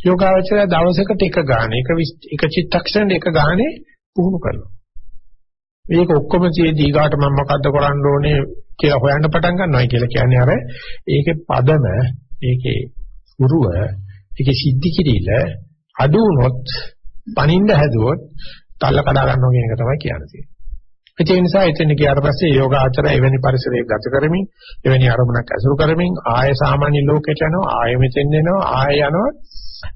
යෝගාවචරය දවසකට එක ගාන එක එක චිත්තක්ෂණ එක ගානේ පුහුණු කරනවා. මේක ඔක්කොම තියදී ඊගාට මම මොකද්ද කරන්න ඕනේ කියලා හොයන්න පටන් ගන්නවා කියලා කියන්නේ අර ඒකේ පදම ඒකේ උරුව ඒකේ සිද්ධි කිරීල අඩු වුණොත් පණින්න හැදුවොත් තල්ල කඩා ගන්නවා කියන එක තමයි කියන්නේ. ඒ නිසා එතන ගියාට පස්සේ යෝගාචරය එවැනි පරිසරයක ගත කරමින් එවැනි අරමුණක් ඇසුරු කරමින් ආය සාමාන්‍ය ලෝකයට යනවා ආය මෙතෙන් එනවා ආය යනවා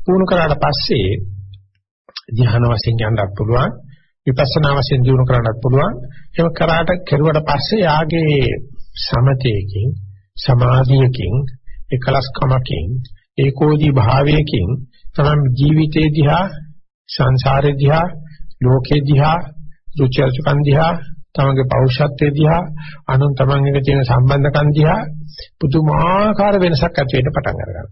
පුහුණු කරාට පස්සේ ධ්‍යාන වශයෙන් යන්නත් පුළුවන් විපස්සනා වශයෙන් දිනු කරන්නත් පුළුවන් ඒක කරාට කෙරුවට පස්සේ යාගේ සමතේකින් සමාධියකින් එකලස්කමකින් ඒකෝදි භාවයකින් තමයි ජීවිතේ දිහා සංසාරේ දිහා ලෝකේ දිහා රුචර්චකන් දිහා තමගේ පෞෂත්වයේ දිහා අනුන් තමන් එක තියෙන සම්බන්ධකම් දිහා පුදුමාකාර වෙනසක් ඇති වෙන්න පටන් ගන්නවා.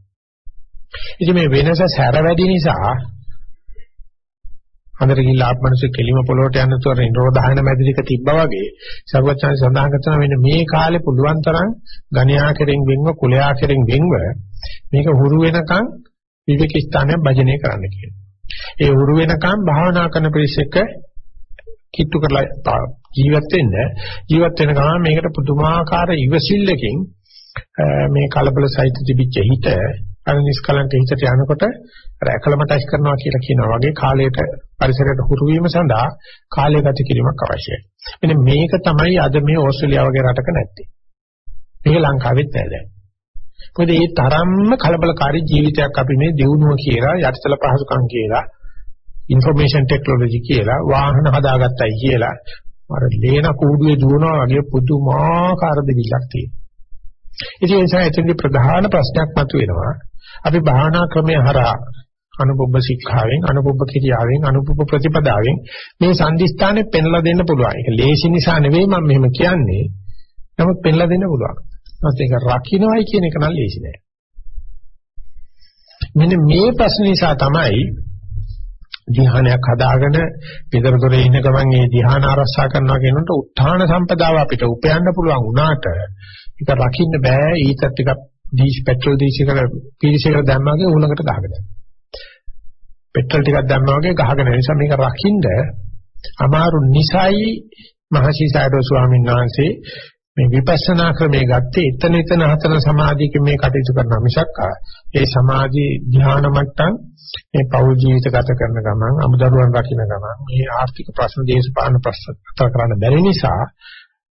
ඉතින් මේ වෙනස සැර වැඩි නිසා හඳට ගිහිල්ලා ආපමනස කෙලිම පොළොවට යන තුර නිරෝධායන මැදිරික තිබ්බා වගේ සර්වචන් සඳහන් කරනවා මෙන්න මේ කාලේ පුළුවන් තරම් ගණ්‍යා කෙරෙන් වෙන්ව කුලයා කෙරෙන් වෙන්ව මේක හුරු වෙනකන් විවේක ස්ථානයක් භජනය කරන්න කියනවා. ඒ හුරු වෙනකන් භාවනා කරන පිරිසක කිට්ටු කරලා ජීවත් වෙන්න ජීවත් වෙන ගමන් මේකට පුදුමාකාර ඉවසිල්ලකින් මේ කලබල සහිත තිබිච්ච හිත අර නිස්කලන්ත හිතට යනකොට අර ඇකලමටයිස් කරනවා කියලා කියනවා වගේ කාලයට පරිසරයට හුරු වීම සඳහා කාලය ගත කිරීමක් අවශ්‍යයි. මෙන්න මේක තමයි අද මේ ඕස්ට්‍රේලියාව වගේ රටක නැත්තේ. මේක ලංකාවෙත් නැහැ දැන්. මොකද මේ තරම්ම කලබලකාරී ජීවිතයක් අපි මේ දියුණුව කියලා යටිතල පහසුකම් කියලා ইনফরমේෂන් ටෙක්නොලොජි කියලා වාහන හදාගත්තයි කියලා අර ලේන කූඩුවේ දුවනවා වගේ පුදුමාකාර දෙවිලක් තියෙනවා. ඉතින් ඒ නිසා එතනදී ප්‍රධාන ප්‍රශ්නයක් මතුවෙනවා. අපි භාවනා ක්‍රමය හරහා අනුපොබ්බ ශික්ෂාවෙන් අනුපොබ්බ කිරියාවෙන් අනුපොබ්බ ප්‍රතිපදාවෙන් මේ සම්දිස්ථානේ පෙන්ලා දෙන්න පුළුවන්. ඒක ලේසි නිසා නෙවෙයි මම මෙහෙම කියන්නේ. නමුත් පෙන්ලා දෙන්න පුළුවන්. නැත්නම් ඒක රකින්නයි කියන එක නම් ලේසි නෑ. මෙන්න මේ ප්‍රශ්න නිසා තමයි ධ්‍යානයක් හදාගෙන පිටර දොරේ ඉන්න ගමන් මේ ධ්‍යාන ආරක්ෂා කරනවා කියනකොට උත්හාන සම්පදාව අපිට උපයන්න පුළුවන් වුණාට ඒක රකින්න බෑ ඊටත් ටිකක් දීස් පෙට්‍රල් දීසිකර පීරිසයකට දැම්මාගේ ඌලකට ගහගෙන. පෙට්‍රල් ටිකක් දැම්මා වගේ ගහගෙන නිසා මේක රකින්න අමාරු නිසයි මහසිසාරද ස්වාමීන් වහන්සේ මේ විපස්සනා ක්‍රමයේ ගත්තේ එතන එතන හතර සමාධියක මේ කටයුතු කරන මිසක් ඒ සමාධි ධ්‍යාන මට්ටම් මේ පෞල් ජීවිත ගත කරන ගමන් අමුදරුවන් රකින්න ගමන් මේ ආර්ථික ප්‍රශ්න දේශපාලන ප්‍රශ්න කතා කරන්න බැරි නිසා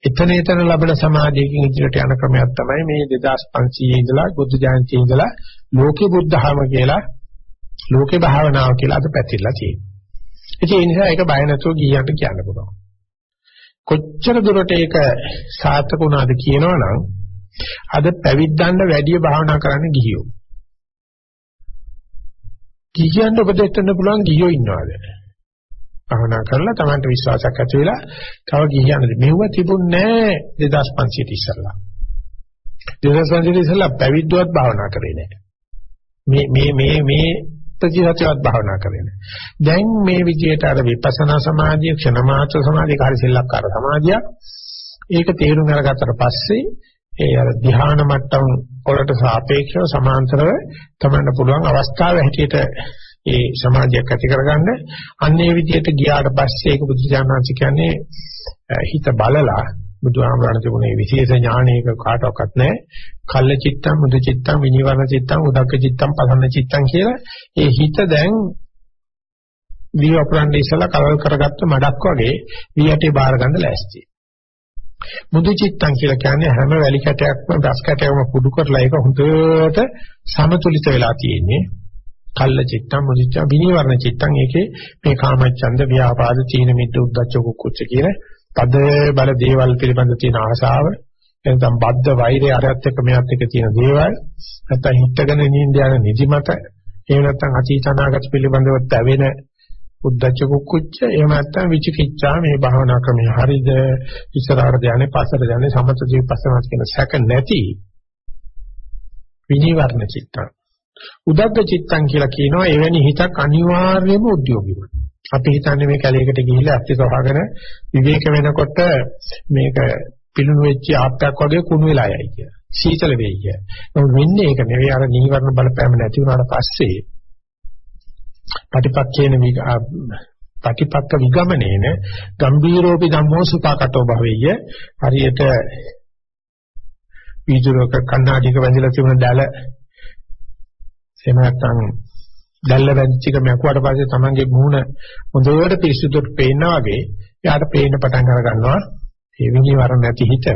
එතන එතන ලැබෙන සමාධියකින් ඉදිරියට යන ක්‍රමයක් තමයි මේ 2500 ඉඳලා බුද්ධ ජයන්ති ඉඳලා ලෝකේ බුද්ධහම කියලා ලෝකේ භාවනාව කියලා අද පැතිරලා තියෙනවා. ඉතින් ඒ නිසා ඒක බය නැතුව ගියන්ට කියන්න පුළුවන්. කොච්චර දුරට ඒක සාර්ථක වුණාද කියනවනම් අද පැවිද්දන්ට වැඩි භාවනා කරන්න ගිහියෝ. ගියන්ට උපදෙස් දෙන්න පුළුවන් ගිහියෝ ඉන්නවාද? භාවනා කරලා Tamanට විශ්වාසයක් ඇති වෙලා තව ගිහියන්ද මෙව්ව තිබුණේ නැහැ 2500 ඉස්සල්ලා. 2500 ඉස්සල්ලා පැවිද්දවත් භාවනා කරේ නැහැ. මේ මේ මේ මේ ප්‍රතිහතවත් භාවනා කරේ නැහැ. දැන් මේ විදියට අර විපස්සනා සමාධිය ක්ෂණමාත්‍ර සමාධිය කාර්ය සෙල්ලක්කාර සමාධියක් ඒක තේරුම් අරගත්තට පස්සේ ඒ අර ධ්‍යාන මට්ටම් වලට සාපේක්ෂව සමාන්තරව තමන්න පුළුවන් අවස්ථාව හැටියට ඒ සමාධියක් ඇති කරගන්න අන්නේ විදිහට ගියාට පස්සේ ඒක බුදුජානනාංශ කියන්නේ හිත බලලා බුදුහාමරණ තිබුණේ විශේෂ ඥානයක කාටවත් නැහැ. කල්ල චිත්තං මුද චිත්තං විනිවරණ චිත්තං උදක්ක චිත්තං පසන්න චිත්තං කියලා ඒ හිත දැන් දී අපරන්නේ ඉස්සලා කවල් කරගත්ත මඩක් වගේ වියටේ බාර ගන්න ලෑස්ති. මුදු චිත්තං කියලා කියන්නේ හැම වැලි කැටයක්ම දස් කැටයක්ම කුඩු කරලා ඒක හොඳට සමතුලිත වෙලා තියෙන්නේ. කල්ල චිත්තං මුදිච්ච විනිවරණ චිත්තං ඒකේ මේ කාමච්ඡන්ද ව්‍යාපාද තීන මිද්ද උද්දච්ච කුච්ච කියන තද බල දේවල් පිළිබඳ තියෙන ආශාව එතන බද්ධ වෛරය අරයත් එක්ක මෙයත් එක්ක තියෙන දේවල් නැත්නම් හිටගෙන නිින්ද යන නිදිමත එහෙම නැත්නම් අතීත අනාගත පිළිබඳව තැවෙන උද්දච්ච කුච්ච එහෙම නැත්නම් විචිකිච්ඡා මේ භාවනා ක්‍රමය හරිද ඉස්සරහට යන්නේ පස්සට යන්නේ සමත ජීපස්සනාත් කියන සැක නැති විනිවරණ චිත්තං උදග්ග චිත්තං කියලා කියනවා එවැනි හිතක් අනිවාර්යයෙන්ම උද්‍යෝගීව. අපි හිතන්නේ මේ කැලේකට ගිහිල්ලා ඇත්ත සහගෙන විවේක වෙනකොට මේක පිළුණු වෙච්ච ආප්පයක් වගේ කුණු වෙලා යයි කියලා. සීතල වෙයි කියලා. නමුත් වෙන්නේ ඒක නෙවෙයි අර නීවරණ බලපෑම නැති වුණාට පස්සේ පටිපක්ඛේන පටිපක්ක විගමනේන ගම්බීරෝපි ධම්මෝ සුපාකටෝ භවෙය හරියට වීදුරක කණ්ණාඩියක වැඳලා තිබුණ දැල එහෙම නැත්නම් දැල්ල වැදිච්ච එක මැකුවට පස්සේ තමන්ගේ මූණ හොඳට පිරිසුදුට පේනා වගේ එයාට පේන්න පටන් අර ගන්නවා ඒ විනිවර නැති හිත.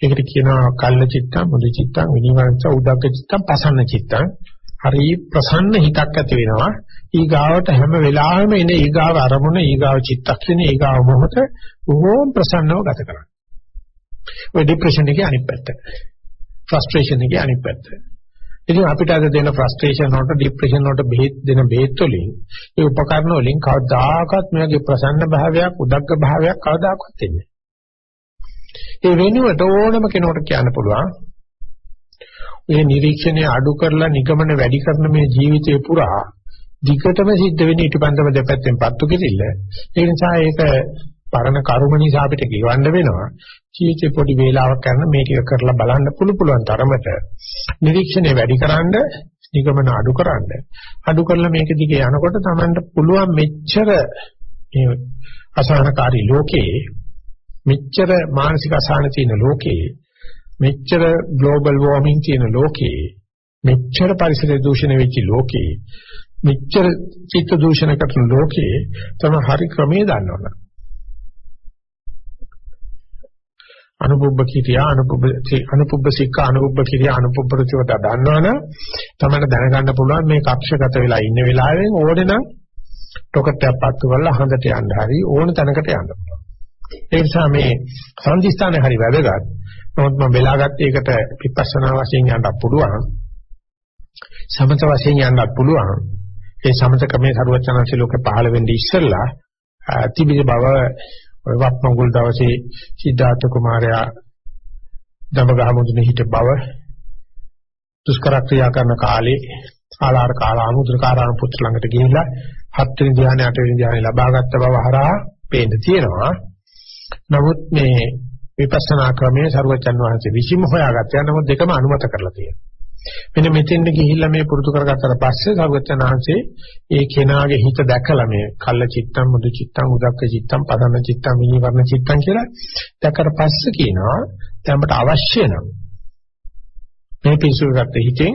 ඒකට කියනවා කල්ල චිත්තං මුදි චිත්තං විනිවරච උදග්ග චිත්තං පසන්න චිත්තං. හරි ප්‍රසන්න හිතක් ඇති වෙනවා. ඊගාවට හැම වෙලාවෙම එන ඊගාව අරමුණ ඊගාව චිත්තක්ෂණේ ඊගාව මොහොත බොහෝම ප්‍රසන්නව ගත කරනවා. ඔය ડિප්‍රෙෂන් එකේ අනිත් පැත්ත. ෆ්‍රස්ට්‍රේෂන් එකේ අනිත් පැත්ත. ඉතින් අපිට අද දෙන ෆ්‍රස්ට්‍රේෂන් වලට ડિප්‍රෙෂන් වලට බෙහෙත් දෙන බෙහෙත් වලින් ඒ උපකරණ වලින් කවදාකවත් මේගේ ප්‍රසන්න භාවයක් උදග්ග භාවයක් කවදාකවත් එන්නේ ඒ වෙනුවට ඕනම කෙනෙකුට කියන්න පුළුවන් මේ නිරීක්ෂණය අඩු කරලා නිගමන වැඩි කරන මේ ජීවිතේ පුරා දිගටම සිද්ධ වෙන ඊටපන්දම දෙපැත්තෙන් පත්තු කිරිල්ල. ඒ නිසා ඒක පරණ කර්ම නිසා අපිට ගෙවන්න වෙනවා. ජීවිතේ පොඩි වේලාවක් කරන මේ ටික කරලා බලන්න පුළු පුළුවන් තරමට නිරීක්ෂණය වැඩිකරනද නිගමන අඩුකරනද අඩු කරලා මේක දිගේ යනකොට Tamanට පුළුවන් මෙච්චර මේ අසහනකාරී ලෝකේ මෙච්චර මානසික අසහන තියෙන ලෝකේ මෙච්චර ග්ලෝබල් වෝමින් තියෙන ලෝකේ මෙච්චර පරිසර දූෂණය වෙච්ච ලෝකේ මෙච්චර චිත්ත දූෂණ කරන ලෝකේ තම හරි ක්‍රමයේ දන්නවනේ අනුපුබ්බ කිරියා අනුපුබ්බ අනුපුබ්බ සික්ක අනුපුබ්බ කිරියා අනුපුබ්බ ප්‍රතිවත දන්නවනම් තමයි දැනගන්න පුළුවන් මේ කක්ෂගත වෙලා ඉන්න වෙලාවෙන් ඕනේ නම් ටොකට් එකක් පත්තු කරලා හඳට යන්න හරි ඕන තැනකට යන්න පුළුවන්. ඒ නිසා මේ සංදිස්ථානේ හරි වැදගත්. නමුත් මම වෙලාගත් එකට විපස්සනා වශයෙන් යන්නත් පුළුවන්. සමත වශයෙන් යන්නත් පුළුවන්. ඒ සමත ක්‍රමයේ සරුවචනන්සේ ලෝකේ පහළ වෙන්නේ ඉස්සෙල්ලා තිබිලි බව ඔය වත්මඟුල් දවසේ සිද්ධාර්ථ කුමාරයා දඹගහ මුදුනේ හිට බව දුෂ්කර ක්‍රියා කරන කාලේ ආලාර කාලාමුද්‍රකාරාණ පුත්‍ර ළඟට ගිහිල්ලා හත්වෙනි ධ්‍යාන අටවෙනි ධ්‍යාන ලබාගත් බව හරහා පේන්න තියෙනවා. නමුත් මේ විපස්සනා ක්‍රමයේ සරුවචන් වහන්සේ විසිම හොයාගත්තා. නමුත් දෙකම අනුමත කරලා තියෙනවා. මෙන්න මෙතෙන්ද ගිහිල්ලා මේ පුරුදු කරගත්තට පස්සේ සරුවචන් වහන්සේ ඒ කෙනාගේ හිත දැකලා මේ කල්ල චිත්තම් මුදු චිත්තම් උදක්ක චිත්තම් පදන්න චිත්තම් විනීවරණ චිත්තම් කියලා දැක්කට පස්සේ කියනවා දැන්කට අවශ්‍ය නම් මේ පිසුගත හිතේ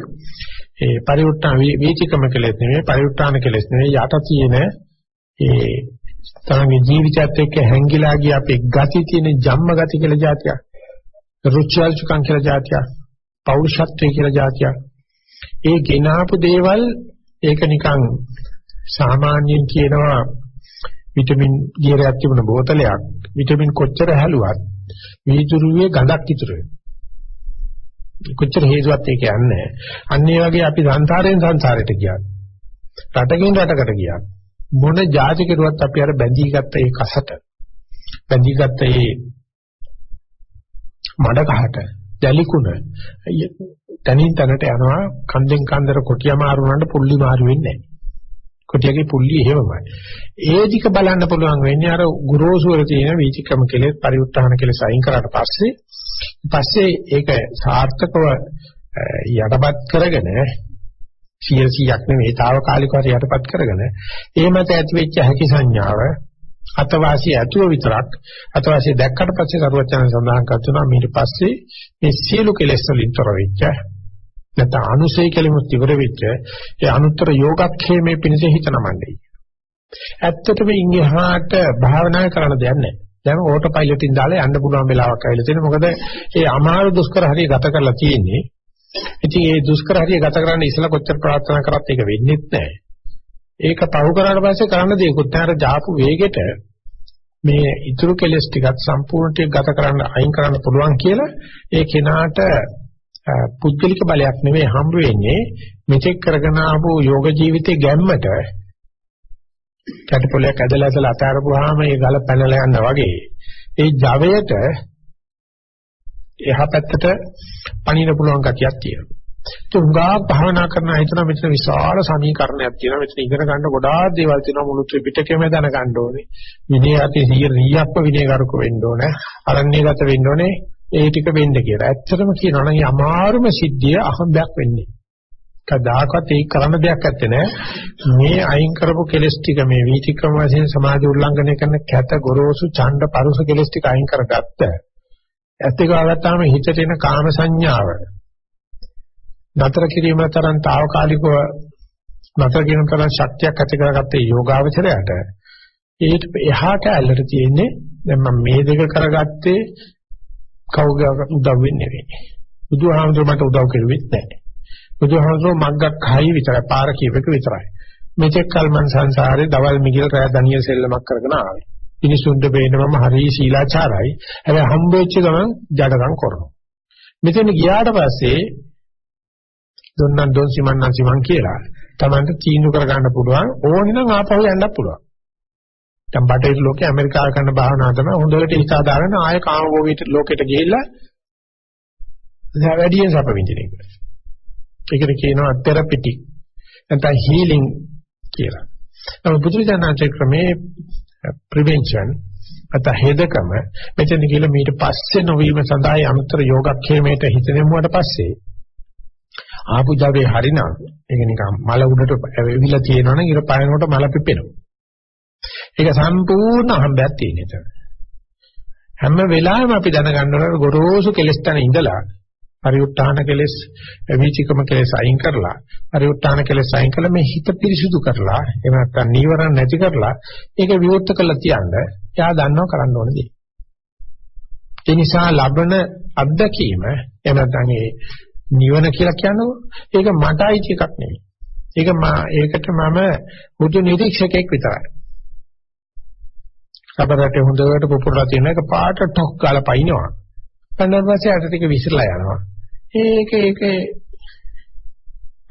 ඒ පරිඋත්තාන වීචිකම කෙලෙස් නෙමෙයි පරිඋත්තාන කෙලෙස් නෙමෙයි යට තියෙන ඒ තමන්ගේ ජීවිතයත් එක්ක හැංගිලා ගිය අපේ ගති තියෙන ජම්ම ගති කියලා જાතියක් රුචිල්චුකම් කියලා જાතියක්. පෞරුෂත්වය කියලා જાතියක් ඒ ගෙනාපු දේවල් ඒක නිකන් සාමාන්‍යයෙන් කියනවා විටමින් ගියරයක් තිබුණ බෝතලයක් විටමින් කොච්චර හැලුවත් වීදුරුවේ ගඳක් ඉතුරු වෙනවා කොච්චර හේතුවක් ඒක යන්නේ. අන්න ඒ වගේ අපි සංසාරයෙන් සංසාරයට ගියා. රටකින් රටකට ගියා. මොන જાති කෙරුවත් අපි අර බැඳී ගත්ත ඒ කසට බැඳී ගත්ත ඒ මඩ කහට දැලිකුණ තනින් තනට යනවා කන්දෙන් කන්දර කොටිය මාරු වුණාට පුල්ලි මාරු වෙන්නේ නැහැ. කොටියගේ පුල්ලි එහෙමමයි. ඒ දික බලන්න පුළුවන් වෙන්නේ අර ගුරුසුවර තියෙන වීතික්‍රම කෙලෙස් පරිඋත්ථාන කෙලෙස් අයින් කරාට පස්සේ පස්සේ ඒක සාර්ථකව යටපත් කරගෙන 100ක් නෙවෙයි తాවකාලිකව යටපත් කරගෙන ඒ මත ඇති වෙච්ච හැකි සංඥාව අතවාසිය ඇතුව විතරක් අතවාසිය දැක්කට පස්සේ සරුවචන සඳහන් කරනවා ඊට පස්සේ මේ සියලු කෙලෙස් වලින් තොර වෙච්ච නැත්නම් අනුසය කෙලෙමුත් ඉවර වෙච්ච ඒ අනුත්තර යෝගක්ෂේමේ පිණිස හිත නමන්නේ. ඇත්තටම ඉංගහාට භාවනා කරන්න දෙයක් නැහැ. දැන් ඕටෝ පයිලට්ින් දාලා යන්න පුළුවන් වෙලාවක් ඇවිල්ලා තියෙනවා. මොකද ඒ අමාරු දුෂ්කර හරිය ගත කරලා තියෙන්නේ. ඉතින් ඒ දුෂ්කර හරිය ගත කරන්න ඉස්සලා කොච්චර ප්‍රාර්ථනා කරත් ඒක වෙන්නේ නැහැ. ඒක පහු කරාට පස්සේ කරන්න දෙයක්වත් නැහැ. අර ජාපු වේගෙට මේ ඉතුරු කෙලස් ටිකත් සම්පූර්ණ ටික ගත කරන්න අයින් කරන්න පුළුවන් කියලා ඒ කෙනාට පුද්ගලික බලයක් නෙමෙයි හම්බ වෙන්නේ මෙතෙක් කරගෙන ආපු යෝග ජීවිතේ ගැම්මට කැටපොලයක් ඇදලා ඇදලා අතාරපුවාම ඒ ගල පැනලා යනවා වගේ ඒ ජවයට එහා පැත්තට පණින පුළුවන් ගතියක් තියෙනවා. තුංගා භාවනා කරන හිතන මෙතන විශාල සමීකරණයක් තියෙනවා. මෙතන ඉගෙන ගන්න ගොඩාක් දේවල් තියෙනවා. මුළු ත්‍රිපිටකයම දැනගන්න ඕනේ. විනය අති 100ක්ම විනයගරුක වෙන්න ඕනේ. අරණ්‍යගත වෙන්න ඕනේ. ඒ ටික වෙන්න කියලා. ඇත්තටම කියනවා නම් අමාරුම සිද්ධිය අහඹයක් වෙන්නේ. කදාකත් ඒක කරන්න දෙයක් නැත්තේ නෑ. මේ අයින් කරපු කෙලස් ටික මේ වීතික්‍රම වශයෙන් සමාජ උල්ලංඝනය කරන කැත ගොරෝසු ඡණ්ඩ පරුස කෙලස් ටික අයින් කරගත්ත. ඇත්ත ගාගත්තාම හිතට එන කාම සංඥාව. නතර කිරීම තරම් తాවකාලිකව නතර කිරීම තරම් ශක්තියක් ඇති කරගත්තේ යෝගාවචරයට. ඒට එහාට ඇල්ලට තියෙන්නේ දැන් මම මේ දෙක කරගත්තේ කවුරුද උදව් වෙන්නේ නෙවෙයි. බුදුහාමුදුරුවෝ මට උදව් කරුවෙත් නැහැ. බුදුහාමුදුරුවෝ මග්ගක් හයි විතරයි පාර කියවක විතරයි. මෙතෙක් කල මං සංසාරේ දවල් මිගිල් රෑ දනියල් සෙල්ලමක් කරගෙන ආවේ. මිනිසුන්ට බේනවම හරි සීලාචාරයි. හැබැයි හම්බෙච්ච ගමන් ජඩකම් කරනවා. මෙතන ගියාට පස්සේ දොන්නන් දොන් සිමන්නන් සිමන් කියලා Tamanට තීන්දුව කර ගන්න පුළුවන් ඕනෙනම් ආපහු යන්නත් පුළුවන්. දැන් බටහිර ලෝකේ ඇමරිකාව කරන භාවනාව තමයි හොඳට හිතා දාගෙන ආය කාමභෝගීට ලෝකෙට ගිහිල්ලා වැඩියෙන් සැප විඳින එක. ඒකට කියනවා තෙරපිටික් නැත්නම් හීලින් කියලා. නමුත් බුදුරජාණන්සේ ක්‍රමේ prevention අත හේදකම මෙතන කියලා මීට පස්සේ නොවීම සඳහා යමතර යෝගක්ෂේමයට හිත දෙමුවට පස්සේ ආපු ජවයේ හරිනම් ඒක නිකන් මල උඩට ඇවිල්ලා තියෙනවනම් ඉර පායනකොට මල පිපෙනවා. ඒක සම්පූර්ණ අහඹයක් තියෙන එක. හැම වෙලාවෙම අපි දැනගන්න ඕන ගොරෝසු කෙලස් තන ඉඳලා පරිඋත්ථාන කෙලස් විචිකම කෙලස් අයින් කරලා පරිඋත්ථාන කෙලස් අයින් කළා මේ හිත පිරිසුදු කරලා එහෙම නැත්නම් නීවරණ නැති කරලා ඒක විවෘත කරලා තියන්න එයා දන්නව කරන්න ඕන දේ. ඒ නිසා ලබන අත්දැකීම එහෙම නැත්නම් ඒ නිවන කියලා කියනකො ඒක මටයි එකක් නෙවෙයි. ඒක මා ඒකට මම බුදු නිරීක්ෂකෙක් විතරයි. සබරට හොඳට පුපුරලා තියෙන එක පාට ටොක් ගාලා පයින්නවා. පන්නන පස්සේ අර ටික විසිරලා යනවා. ඒක ඒකේ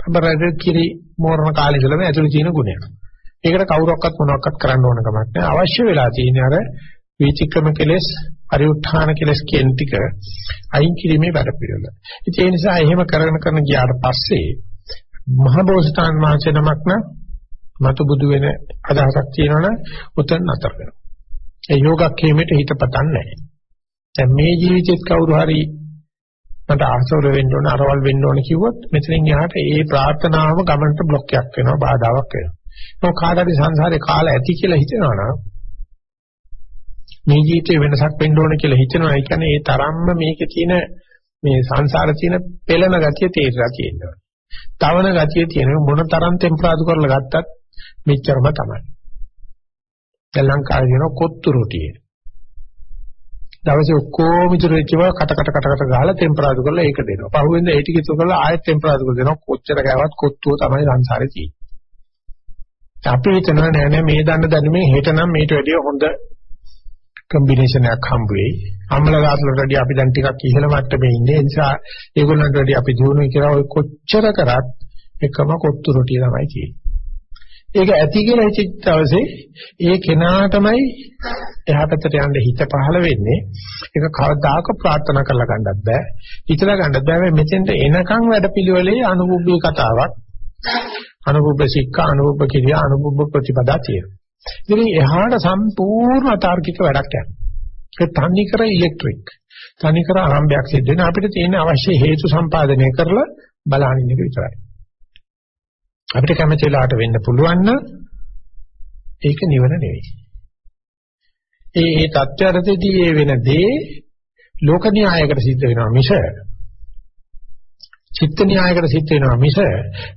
සබරට කිරි මෝරණ කාලේ ඉඳලම ඇතුළේ තියෙන ගුණයක්. ඒකට කවුරක්වත් මොනවක්වත් කරන්න ඕන කමක් නැහැ. අවශ්‍ය වෙලා තියෙන්නේ අර වීතික්‍රම කෙලෙස් පරිඋත්ථාන කෙලස් කියන ටික අයින් කිරීමේ වැඩ පිළිවෙල. ඉතින් ඒ නිසා එහෙම කරගෙන කරන ගියාට පස්සේ මහබෝසතාන් වහන්සේ නමක් නම් මතු බුදු වෙන අදහසක් තියෙනවනම් උතන් නතර වෙනවා. ඒ යෝගක්ෂේමයට හිත පතන්නේ නැහැ. දැන් මේ ජීවිතෙත් කවුරු හරි මට ආසවල වෙන්න ඕන අරවල් වෙන්න ඕන කිව්වොත් මෙතනින් එහාට ඒ ප්‍රාර්ථනාවම ගමනට බ්ලොක් එකක් වෙනවා බාධාවක් වෙනවා. ඒක කාට හරි සංසාරේ කාලා ඇති කියලා හිතනවනම් මේ ජීවිතේ වෙනසක් වෙන්න ඕන කියලා හිතනවා. ඒ කියන්නේ ඒ තරම්ම මේකේ තියෙන මේ සංසාරේ තියෙන පෙළෙන ගතිය තේරලා තියෙනවා. තවන ගතිය තියෙන මොන තරම් ටෙම්පරාදු කරලා ගත්තත් මෙච්චරම තමයි. දැන් ලංකාවේ තියෙන කොත්තු රොටියේ. දවසේ ඔක්කොම ඉතුරු වෙච්චව කට කට කට කට ගහලා ටෙම්පරාදු කරලා ඒක දෙනවා. පහුවෙන්ද ඒ ටික ඉතුරු කරලා ආයෙත් ටෙම්පරාදු කරලා දෙනවා. කොච්චර කෑවත් කොත්තුව තමයි සංසාරේ තියෙන්නේ. අපි හිතනවා නෑ නෑ මේ දන්න දැනුමේ හෙට නම් මේට වැඩිය හොඳ කම්බිනේෂන් එකක් හම්බ වෙයි. අම්ල දාසලට වැඩි අපි දැන් ටිකක් ඉහළ මට්ටමේ ඉන්නේ. ඒ නිසා ඒගොල්ලන්ට වැඩි අපි දිනුනේ කියලා ඔය කොච්චර කරත් එකම කොත්තු රොටිය තමයි තියෙන්නේ. ඒක ඇති කියලා හිතච්ච දවසේ ඒ කෙනාටමයි එහා පැත්තට යන්න හිත පහළ වෙන්නේ. ඒක කවදාක ප්‍රාර්ථනා කරලා ගන්නත් බෑ. හිතලා ගන්නත් බෑ. මෙතෙන්ට එනකන් වැඩපිළිවෙලේ අනුභවී කතාවක්. අනුභව ශික්ෂා, අනුභව කිරියා, අනුභව ප්‍රතිපදා තියෙනවා. ඉතින් එහාට සම්පූර්ණ අතාර්කික වැඩක් යනවා. ඒක තනි කර ඉලෙක්ට්‍රික්. තනි කර ආරම්භයක් සිද්ධ වෙන අපිට තියෙන අවශ්‍ය හේතු සම්පාදනය කරලා බලහින්න එක විතරයි. අපිට කැමති වෙලාවට වෙන්න පුළුවන් නම් ඒක නිවන නෙවෙයි. ඒ ඒ தත්ත්වයටදී ඒ වෙන දේ ලෝක න්‍යායකට සිද්ධ වෙනවා මිස චිත්ත න්‍යායකට සිද්ධ වෙනවා මිස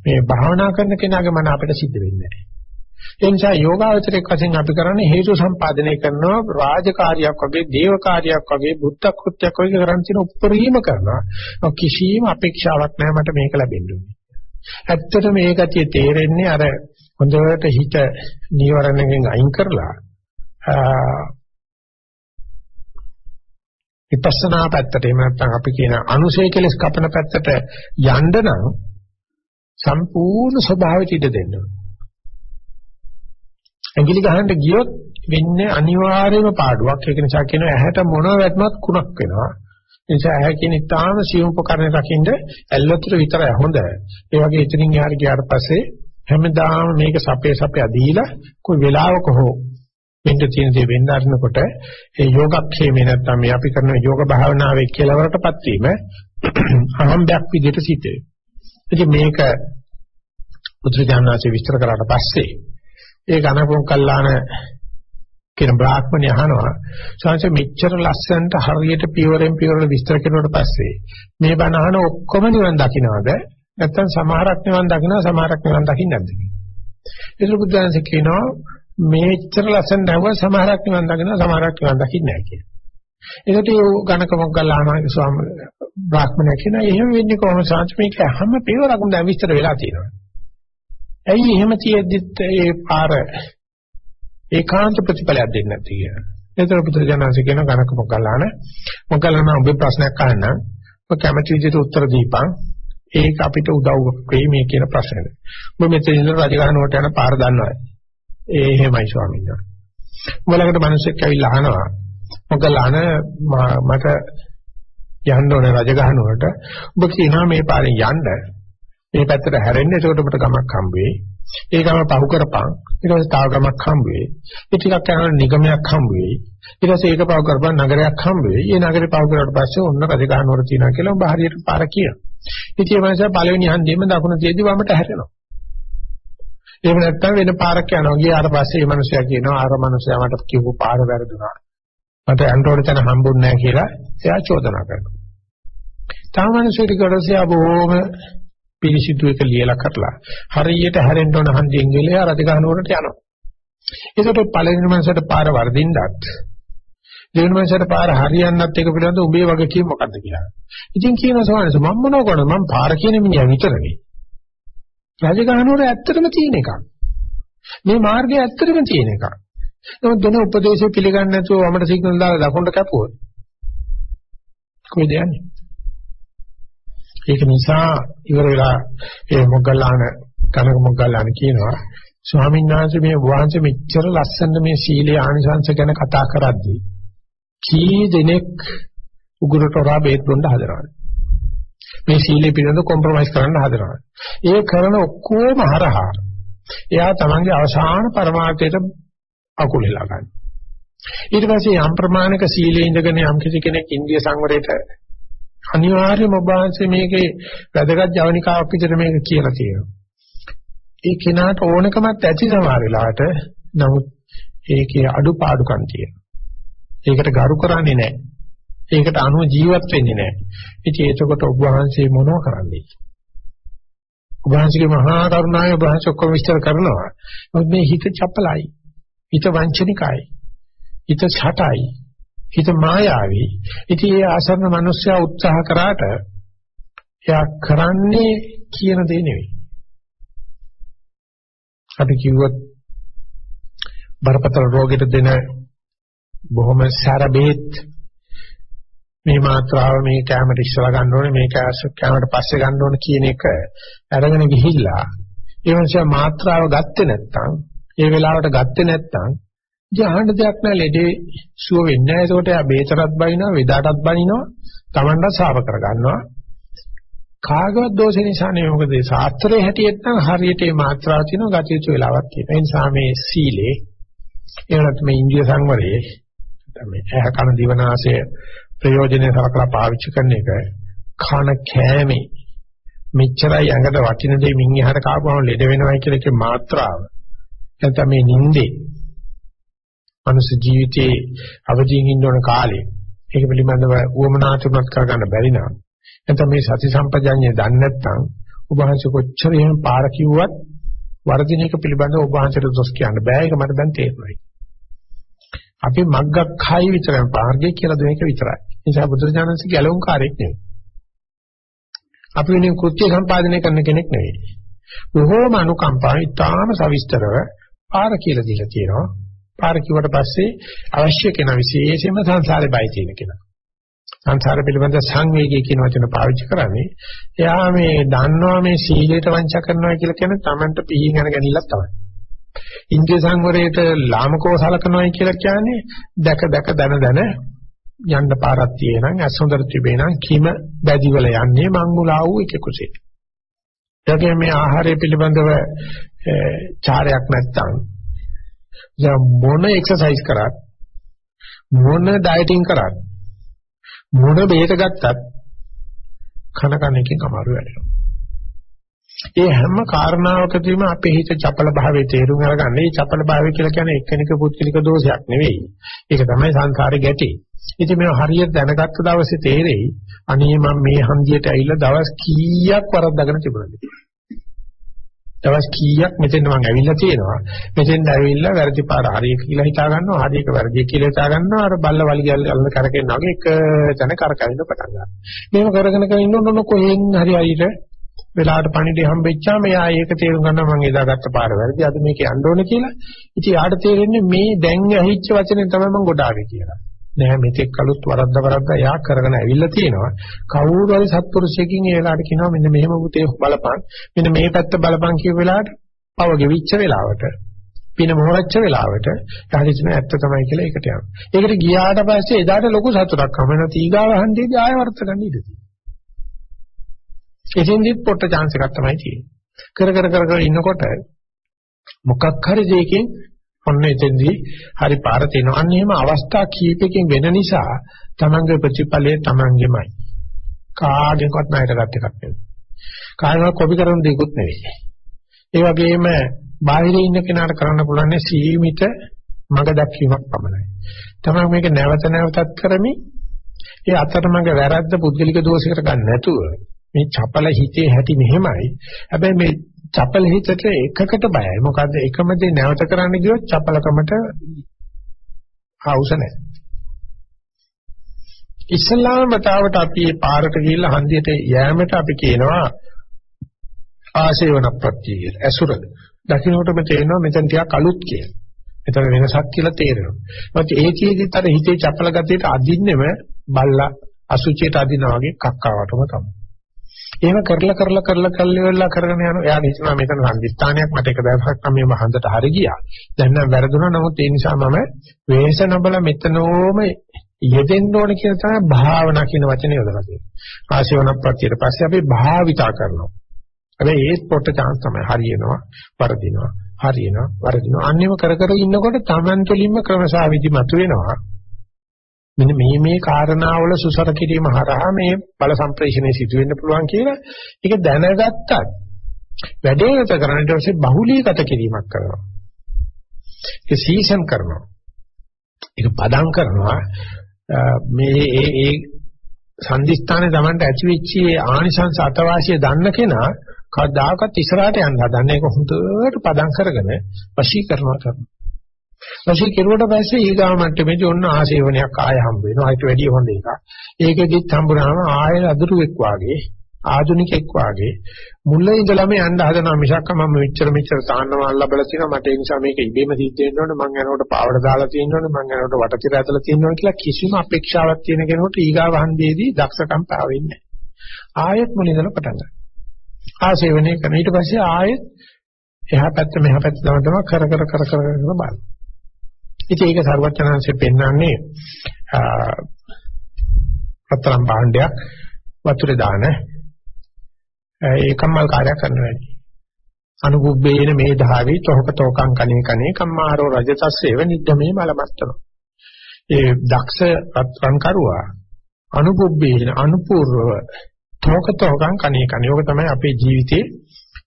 මේ භාවනා කරන කෙනාගේ මන අපිට සිද්ධ වෙන්නේ නැහැ. ඒ නිසා යෝගාවචරයක් වශයෙන් අපි කරන්නේ හේතු සම්පාදනය කරනවා රාජකාරියක් වගේ දේව කාර්යයක් වගේ බුද්ධ කෘත්‍යයක් වගේ කරන් තියෙන උපරිම කරනවා කිසිම අපේක්ෂාවක් නැහැ මට මේක ලැබෙන්න ඕනේ. ඇත්තට මේ ගතිය තේරෙන්නේ අර හොඳට හිත නීවරණයෙන් අයින් කරලා විපස්සනා පැත්තට එහෙම නැත්නම් අපි කියන අනුසය කෙලස් කපන පැත්තට යන්න නම් සම්පූර්ණ ස්වභාවයට ඉඩ දෙන්න ඕනේ. ඇඟිලි ගහන්න ගියොත් වෙන්නේ අනිවාර්යයෙන්ම පාඩුවක්. ඒක නිසා කියනවා ඇහැට මොනව වැටුණත් කුණක් වෙනවා. ඒ නිසා ඇහැ කියන ඉතාම සියුම් උපකරණ රකින්න ඇල්ලතර විතරයි හොඳ. ඒ වගේ එතනින් යාර ගියාට පස්සේ හැමදාම මේක සපේ සපේ අදීලා કોઈ වෙලාවක හෝ වෙන්න තියෙන දේ වෙන්න අරිනකොට ඒ යෝගක්ෂේමේ නැත්තම් මේ අපි කරන යෝග භාවනාවේ කෙලවරටපත් වීම අහම්බයක් විදිහට සිද්ධ වෙනවා. ඉතින් මේක බුදුජානනාංශය විස්තර කරාට පස්සේ ඒ ඝනපොන් කල්ලාන කියන බ්‍රාහ්මණය අහනවා සංස මෙච්චර ලස්සනට හරියට පියවරෙන් පියවර විස්තර කරුවට පස්සේ මේ බණ අහන ඔක්කොම නිවන් දකින්නවද නැත්නම් සමහරක් නිවන් දකින්නවා සමහරක් නිවන් දකින්නේ නැද්ද? කියලා ඒක බුද්ධාංශ කියනවා මෙච්චර ලස්සන නැව සමහරක් නිවන් දකින්නවා සමහරක් නිවන් දකින්නේ නැහැ කියලා. ඒකට ඒ ඝනකමක් ගල්ලාන ස්වාමීන් බ්‍රාහ්මණය කියනවා එහෙම වෙන්නේ කොහොමද? සංස මේක හැම පියවරක්ම දැන් විස්තර වෙලා තියෙනවා. ඇයි එහෙම තියෙද්දිත් ඒ පාර ඒකාන්ත ප්‍රතිඵලයක් දෙන්නේ නැති කියලා. ඒතර පුත්‍රජනanse කියන ගණක මොකල්ලාන මොකල්ලාන ඔබ ප්‍රශ්නයක් අහන්න ඔබ කැමති විදිහට උත්තර දීපන්. ඒක අපිට උදව් වෙයි මේ කියන ප්‍රශ්නෙට. ඔබ මෙතන ඉඳලා රජගහනුවට යන පාර දන්නවද? ඒ එහෙමයි ස්වාමීන් වහන්සේ. මොලකට මිනිස්සෙක් ඇවිල්ලා අහනවා මොකල්ලාන මට යන්න ඕනේ රජගහනුවට. ඔබ කියනවා මේ පාරෙන් යන්න මේ පැත්තට හැරෙන්න එතකොට ඔබට ගමක් හම්බ වෙයි. ඒකම පහු කරපන්. ඊට පස්සේ තව ගමක් හම්බ වෙයි. ඒ ටිකක් යනකොට නිගමයක් හම්බ වෙයි. ඊට පස්සේ ඒක පහු කරපන් නගරයක් හම්බ වෙයි. ඒ නගරේ පහු කරාට පස්සේ ඔන්න රජගහනුවර තියෙනවා කියලා ඔබ හරියට පාර කියනවා. ඉතින් ඒ මනස පළවෙනි හන්දියේම දකුණ තියදී වමට හැරෙනවා. එහෙම නැත්නම් වෙන පාරක් යනවා. ගියාට පස්සේ මේ මනුස්සයා කියනවා අර මනුස්සයා මට කියපු පාර වැරදුනා. මට යන්න ඕන තැන හම්බුන්නේ නැහැ කියලා එයා චෝදනා කරනවා. තව මනුස්සයෙක් කරසියා බොහොම පිරිසිදු එක ලියලා කරලා හරියට හැරෙන්න ඕන හන්දියෙන් ගිහලා රජගහනුවරට යනවා. ඒකට පළවෙනි මනුස්සයට පාර වර්ධින්නත් දෙවෙනි මනුස්සයට පාර හරියන්නත් එක පිළිබඳ උඹේ වගේ කී මොකද්ද කියලා. ඉතින් කියන සමානස මම මොනව කරනද මම පාර කියන මිනිහා විතරනේ. රජගහනුවර ඇත්තටම තියෙන එකක්. මේ මාර්ගය ඇත්තටම තියෙන එකක්. නමුත් දෙන උපදේශය පිළිගන්නේ නැතුව වමට සිග්නල් දාලා දකුණට කැපුවොත් කොහෙද යන්නේ? ඒක නිසා ඉවර වෙලා ඒ මොග්ගල්ලාන කනක මොග්ගල්ලාන කියනවා ස්වාමීන් වහන්සේ මේ වහන්සේ මෙච්චර ලස්සන මේ සීලේ ආනිසංශ ගැන කතා කරද්දී කී දෙනෙක් උගුරට හොරා බේත් බොන්න හදනවද මේ සීලේ පිළිබඳ කොම්ප්‍රොමයිස් කරන්න හදනවා. ඒ කරන ඔක්කොම හරහා එයා තමන්ගේ අවසාන પરමාර්ථයට අකුල් හෙලා ගන්නවා. ඊට පස්සේ යම් ප්‍රමාණික සීලේ ඉඳගෙන යම් කිසි කෙනෙක් ඉන්දිය සංවරයට අනිවාර්යයෙන්ම ඔබ වහන්සේ මේකේ වැදගත් ජවනිකාවක් විදිහට මේක කියලා තියෙනවා. ඒ කෙනාට ඕනකමත් ඇති සමහර වෙලාවට නමුත් ඒකේ අඩුපාඩුකම් තියෙනවා. ඒකට ගරු කරන්නේ නැහැ. ඒකට අනුව ජීවත් වෙන්නේ නැහැ. ඉතින් ඒකකොට ඔබ වහන්සේ මොනව කරන්නේ? ඔබ වහන්සේගේ මහා කරුණාවේ ඔබ වහන්සේ ඔක්කොම විස්තර කරනවා. මොකද මේ හිත චපලයි. හිත වංචනිකයි. හිත ඡටයි. හිත මායාවී. ඉතින් ඒ ආසන්න මිනිස්සයා උත්සාහ කරාට එයා කරන්නේ කියන දේ නෙවෙයි. අපි කිව්වොත් බරපතල රෝගයට දෙන බොහොම සැර බෙහෙත් මේ මාත්‍රාව මේ කැමරට ඉස්සලා ගන්න ඕනේ මේ කැමරට පස්සේ ගන්න ඕනේ කියන එක අරගෙන ගිහිල්ලා ඒ නිසා මාත්‍රාව ගත්තේ නැත්නම් ඒ වෙලාවට ගත්තේ නැත්නම් ජහන්න දෙයක් නැහැ. ලෙඩේ සුව වෙන්නේ නැහැ. ඒකට එයා බේතරත් බනිනවා වෙදාටත් බනිනවා. Tamanට සාප කර ගන්නවා කාගවත් දෝෂ නිසා නෙවෙයි. මොකද ඒ ශාස්ත්‍රයේ හැටියට නම් හරියට මේ මාත්‍රාව තියෙනවා. ගතියුතු වෙලාවක් තියෙනවා. ඒ නිසා මේ සීලේ එහෙමත් මේ ඉන්දිය සංවරයේ මේ ඇහ කන දිවනාසය ප්‍රයෝජනෙ සලකලා පාවිච්චි කරන එක කන කෑමේ. මෙච්චරයි ඇඟට වටින දෙයක් මින් එහාට කාපුවම ලෙඩ වෙනවයි කියලා එකේ මාත්‍රාව. නැත්නම් මේ නිින්දේ මනුස්ස ජීවිතයේ අවදීන් ඉන්න ඕන කාලේ ඒක පිළිබඳව උවමනාතුමත් කරගන්න බැරි නම් නැත්නම් මේ සති සම්පජඤ්ඤය දන්නේ නැත්නම් ඔබ වහන්සේ කොච්චර එහෙම පාර කිව්වත් වර්ධින එක පිළිබඳව ඔබ වහන්සේට දොස් කියන්න බෑ ඒක මට දැන් තේරෙනවා අපි මග්ගක්ඛයි විතරයි මාර්ගය කියලා දෙන එක විතරයි. ඒ නිසා බුදුරජාණන්සේ ගැලවුම් කාර්යයක් නෙවෙයි. අපි වෙනින් කෘත්‍ය සම්පාදනය කරන කෙනෙක් නෙවෙයි. බොහෝම අනුකම්පාවෙන් ඉතාම සවිස්තරව පාර කියලා දීලා තියෙනවා. පාර කිව්වට පස්සේ අවශ්‍ය කෙනා විශේෂයෙන්ම සංසාරේ බය තියෙන කෙනා. සංසාර පිළිබඳ සංවේගය කියන වචන පාවිච්චි කරන්නේ එයා මේ දන්නවා මේ සීලයට වංචා කරනවා කියලා කියන තමන්ට පිහින් යන ගැනීමක් තමයි. ඉන්ද්‍රිය සංවරයට ලාමකව සලකනවායි කියලා කියන්නේ දැක දැක දන දන යන්න පාරක් තියෙනං අසොඳර තිබේනං කිම බැදිවල යන්නේ මං මුලා වූ එකකුසේ. ඒකේ මේ ආහාරය පිළිබඳව චාරයක් නැත්තම් මොන එක්සර්සයිස් කරත් මොන ඩයටින් කරත් මොන බේත ගත්තත් කන කන එකකින් අමාරු වෙනවා. ඒ හැම කාරණාවකදීම අපේ හිත චපල භාවයේ තේරුම් අරගන්න. මේ චපල භාවය කියලා කියන්නේ එක්කෙනෙක් පුත්කලික දෝෂයක් නෙවෙයි. ඒක තමයි සංසාරේ ගැටේ. ඉතින් මේව හරියට දැනගත්ත දවසේ තේරෙයි අනේ මම මේ හන්දියට ඇවිල්ලා දවස් කීයක් වරද්දාගෙන තිබුණාද දවස් කීයක් මෙතෙන් මම ඇවිල්ලා තියෙනවා. මෙතෙන් ඇවිල්ලා වැරදි පාර හරිය කියලා හිතා ගන්නවා. හරියක වැරදි කියලා හිතා ගන්නවා. අර බල්ල වලිගල් අල්ල කරකෙනවා වගේ එක තැන කරකවෙන්න පටන් ගන්නවා. මේව කරගෙන කරගෙන ඉන්නොත් කොහෙන් හරි හරියට වෙලාවට පණිඩේ හම්බෙච්චාම එයා ඒක තේරුම් ගන්නවා මම එදා ගත්ත පාර වැරදි අද මේක යන්න ඕනේ කියලා. ඉතින් යාට තේරෙන්නේ මේ දැන් ඇහිච්ච වචනේ තමයි මම ගොඩාවේ කියලා. නෑ මෙතෙක් කලුත් වරද්ද වරද්ද යා කරගෙන ඇවිල්ලා තියෙනවා. කවුරු හරි සත්පුරුෂයෙක්ගෙන් ඒ වෙලාවට කියනවා මෙන්න මෙහෙම පුතේ බලපන්. මෙන්න මේ පැත්ත බලපන් කියව වෙලාවට පව ගෙවිච්ච වෙලාවට පින මොහොරච්ච වෙලාවට යහදිස්ම ඇත්ත තමයි කියලා ඒකට යනවා. ඒකට ගියාට පස්සේ එදාට ලොකු සතුටක් හම වෙනවා. තීගාව හන්දේදී ආය වර්ත ගන්න ඉඩ තියෙනවා. එතෙන්දිත් පොට්ට chance එකක් තමයි තියෙන්නේ. කර කර කර කර ඉන්නකොට මොකක් හරි දෙයකින් ඔන්න එතෙන්දී හරි පාර තියෙනවා. අන්න එහෙම අවස්ථා කීපයකින් වෙන නිසා තමන්ගේ ප්‍රතිඵලය තමන්ගෙමයි. කාගෙන්වත් ණයට ගන්න එකක් නෙවෙයි. කායවත් කොපි කරන දෙයක්වත් නෙවෙයි. ඒ වගේම බාහිරේ ඉන්න කෙනාට කරන්න පුළුවන් සීමිත මඟ දැක්වීමක් පමණයි. තමයි මේක නැවත නැවතත් කරමින් ඒ අතරමඟ වැරද්ද පුද්ගලික දෝෂයකට ගන්න නැතුව මේ චපල හිතේ හැටි මෙහෙමයි. හැබැයි මේ චපල හිතට එකකට බයයි. මොකද්ද එකම දේ නැවත කරන්න ගියොත් චපලකමට හවුස නැහැ. ඉස්ලාම මතාවට අපි මේ පාරට ගිහිල්ලා හන්දියට යෑමට අපි කියනවා ආශේවන ප්‍රත්‍ය කියලා. ඇසුර. දකින්නකොටම තේරෙනවා මෙතන ටිකක් අලුත් කියලා. මෙතන වෙනසක් කියලා තේරෙනවා. මොකද ඒ කීදිත් අර හිතේ චපල ගතියට අදින්නෙම බල්ලා අසුචියට අදිනා වගේ කක්කාවටම තමයි. එහෙම කරලා කරලා කරලා කල්ලිවෙලා කරගෙන යනවා. එයා හිතනවා මෙතන සංදිස්ථානයක් මට එක දවසක් නම් මේ මහන්දට හරි ගියා. දැන් නම් වැරදුනා. නමුත් ඒ නිසා මම වේස නොබල මෙතනෝම යෙදෙන්න ඕන කියන තමයි භාවනා කියන වචනේ යොදලා තියෙන්නේ. ආශිවන ප්‍රත්‍යයට පස්සේ අපි භාවිතා කරනවා. හැබැයි ඒත් පොට chance තමයි හරියනවා, වරදිනවා, හරියනවා, වරදිනවා. අන්නේම කර කර ඉන්නකොට Taman තුලින්ම ක්‍රමසා විදි මතුවෙනවා. මෙන්න මේ මේ කාරණාවල සුසර කිරීම හරහා මේ බල සම්ප්‍රේෂණය සිදු වෙන්න පුළුවන් කියලා ඒක දැනගත්තත් වැඩේ නැත කරන්න ඊට පස්සේ බහුලීගත කිරීමක් කරනවා. ඒක සීසන් කරනවා. ඒක පදම් කරනවා. මේ ඒ ඒ සංදිස්ථානේ Tamanට ඇති වෙච්ච ආනිසංස අතවාසිය දන්න කෙනා කවදාකවත් ඉස්සරහට යන්න හදන්නේ ඒක හොඳට පදම් කරගෙන වශී කරනවා කරනවා. වශී කෙරුවට පස්සේ ඊගා මට්ටමේදී ඔන්න ආශේවනයක් ආය හම්බ වෙනවා. ඒකට වැඩිය හොඳ එකක්. ඒකෙදිත් හම්බුනහම ආය අදුරුවෙක් වාගේ ආධුනිකෙක් වාගේ මුල ඉඳලම යන්න හදනවා. මිසක් මම මෙච්චර මෙච්චර තාන්නවල් ලැබලා තියෙනවා. මට ඒ නිසා මේක ඉබේම සිද්ධ වෙන්න ඕනේ. මං යනකොට පාවඩ දාලා තියෙන්න ඕනේ. මං යනකොට වටතිර ඇදලා තියෙන්න ඕනේ කියලා කිසිම අපේක්ෂාවක් තියෙන කෙනෙකුට ඊගාව හන්දේදී දක්ෂකම් පාවෙන්නේ නැහැ. ආයෙත් මුල ඉඳලා පටන් ගන්නවා. ආසේවනේ කරන ඊට පස්සේ ආයෙත් එහා පැත්ත මෙහා පැත්ත තම තම කර කර කර කර කර බලන්න ඉතින් ඒක සර්වඥාන්සේ පෙන්වන්නේ අතරම් භාණ්ඩයක් වතුරේ දාන ඒකම්මල් කාර්යයක් කරන වැඩි. අනුගුබ්බේන මේ ධාවි තොහක තෝකං කණේ කණේ කම්මාරෝ රජතස්සේව නිද්දමේ මලමස්තන. ඒ දක්ෂ රත්රන් කරුවා අනුගුබ්බේන අනුපූර්වව තෝක තෝකං කණේ කණේ. ඕක තමයි අපේ ජීවිතේ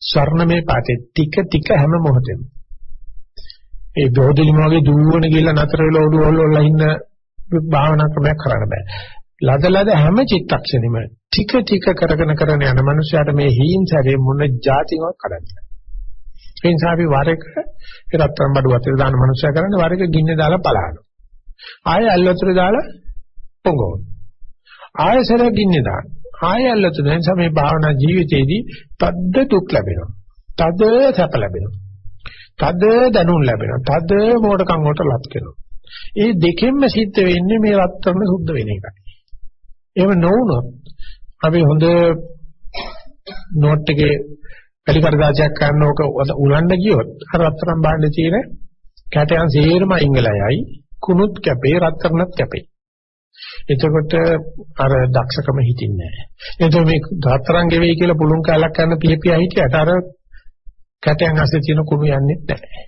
ස්වර්ණමය පාතේ ටික ටික හැම මොහොතෙම. ඒ බෝධිලිම වගේ දුවන ගිහලා නතර වෙලා ඔළුව ඔල්ලලා ඉන්න භාවනා ක්‍රමයක් කරන්න බෑ. ලද ලද හැම චිත්තක්ෂණෙම ටික ටික කරගෙන කරගෙන යන මනුස්සයාට මේ හීන්සරේ මොන જાතිවක් කඩන්නේ. ඒ නිසා අපි වර එක රත්තරන් බඩු වතුර දාන මනුස්සයා කරන්නේ වර එක ගින්න දාලා බලනවා. ආයෙ අල්ලතුර දාලා පොඟවන. ආයෙ සර ගින්න දාන. ආයෙ අල්ලතුර දැන් මේ භාවනා ජීවිතේදී තද්ද දුක් ලැබෙනවා. තද සැප ලැබෙනවා. තද දැනුම් ලැබෙනවා. තද මොඩකම් වලට ලක් වෙනවා. ඒ දෙකෙන්ම සිද්ධ වෙන්නේ මේ රත්තරන් සුද්ධ වෙන එකයි. එහෙම නොවුනොත් අපි හොඳ නෝට් එකේ පරිකරදාචයක් කරන ඕක උලන්න ගියොත් අර රත්තරන් බාණ්ඩේ තියෙන කැටයන් සේරම ඉංගලයයි කුණුත් කැපේ රත්තරන්ත් කැපේ. එතකොට අර දක්ෂකම හිතින්නේ නැහැ. එතකොට මේ රත්තරන් ගෙවෙයි කියලා පුළුන් කාලක් කරන පියපියා හිටියට අර කැටයන් ඇස්සේ තියෙන කුණු යන්නේ නැහැ.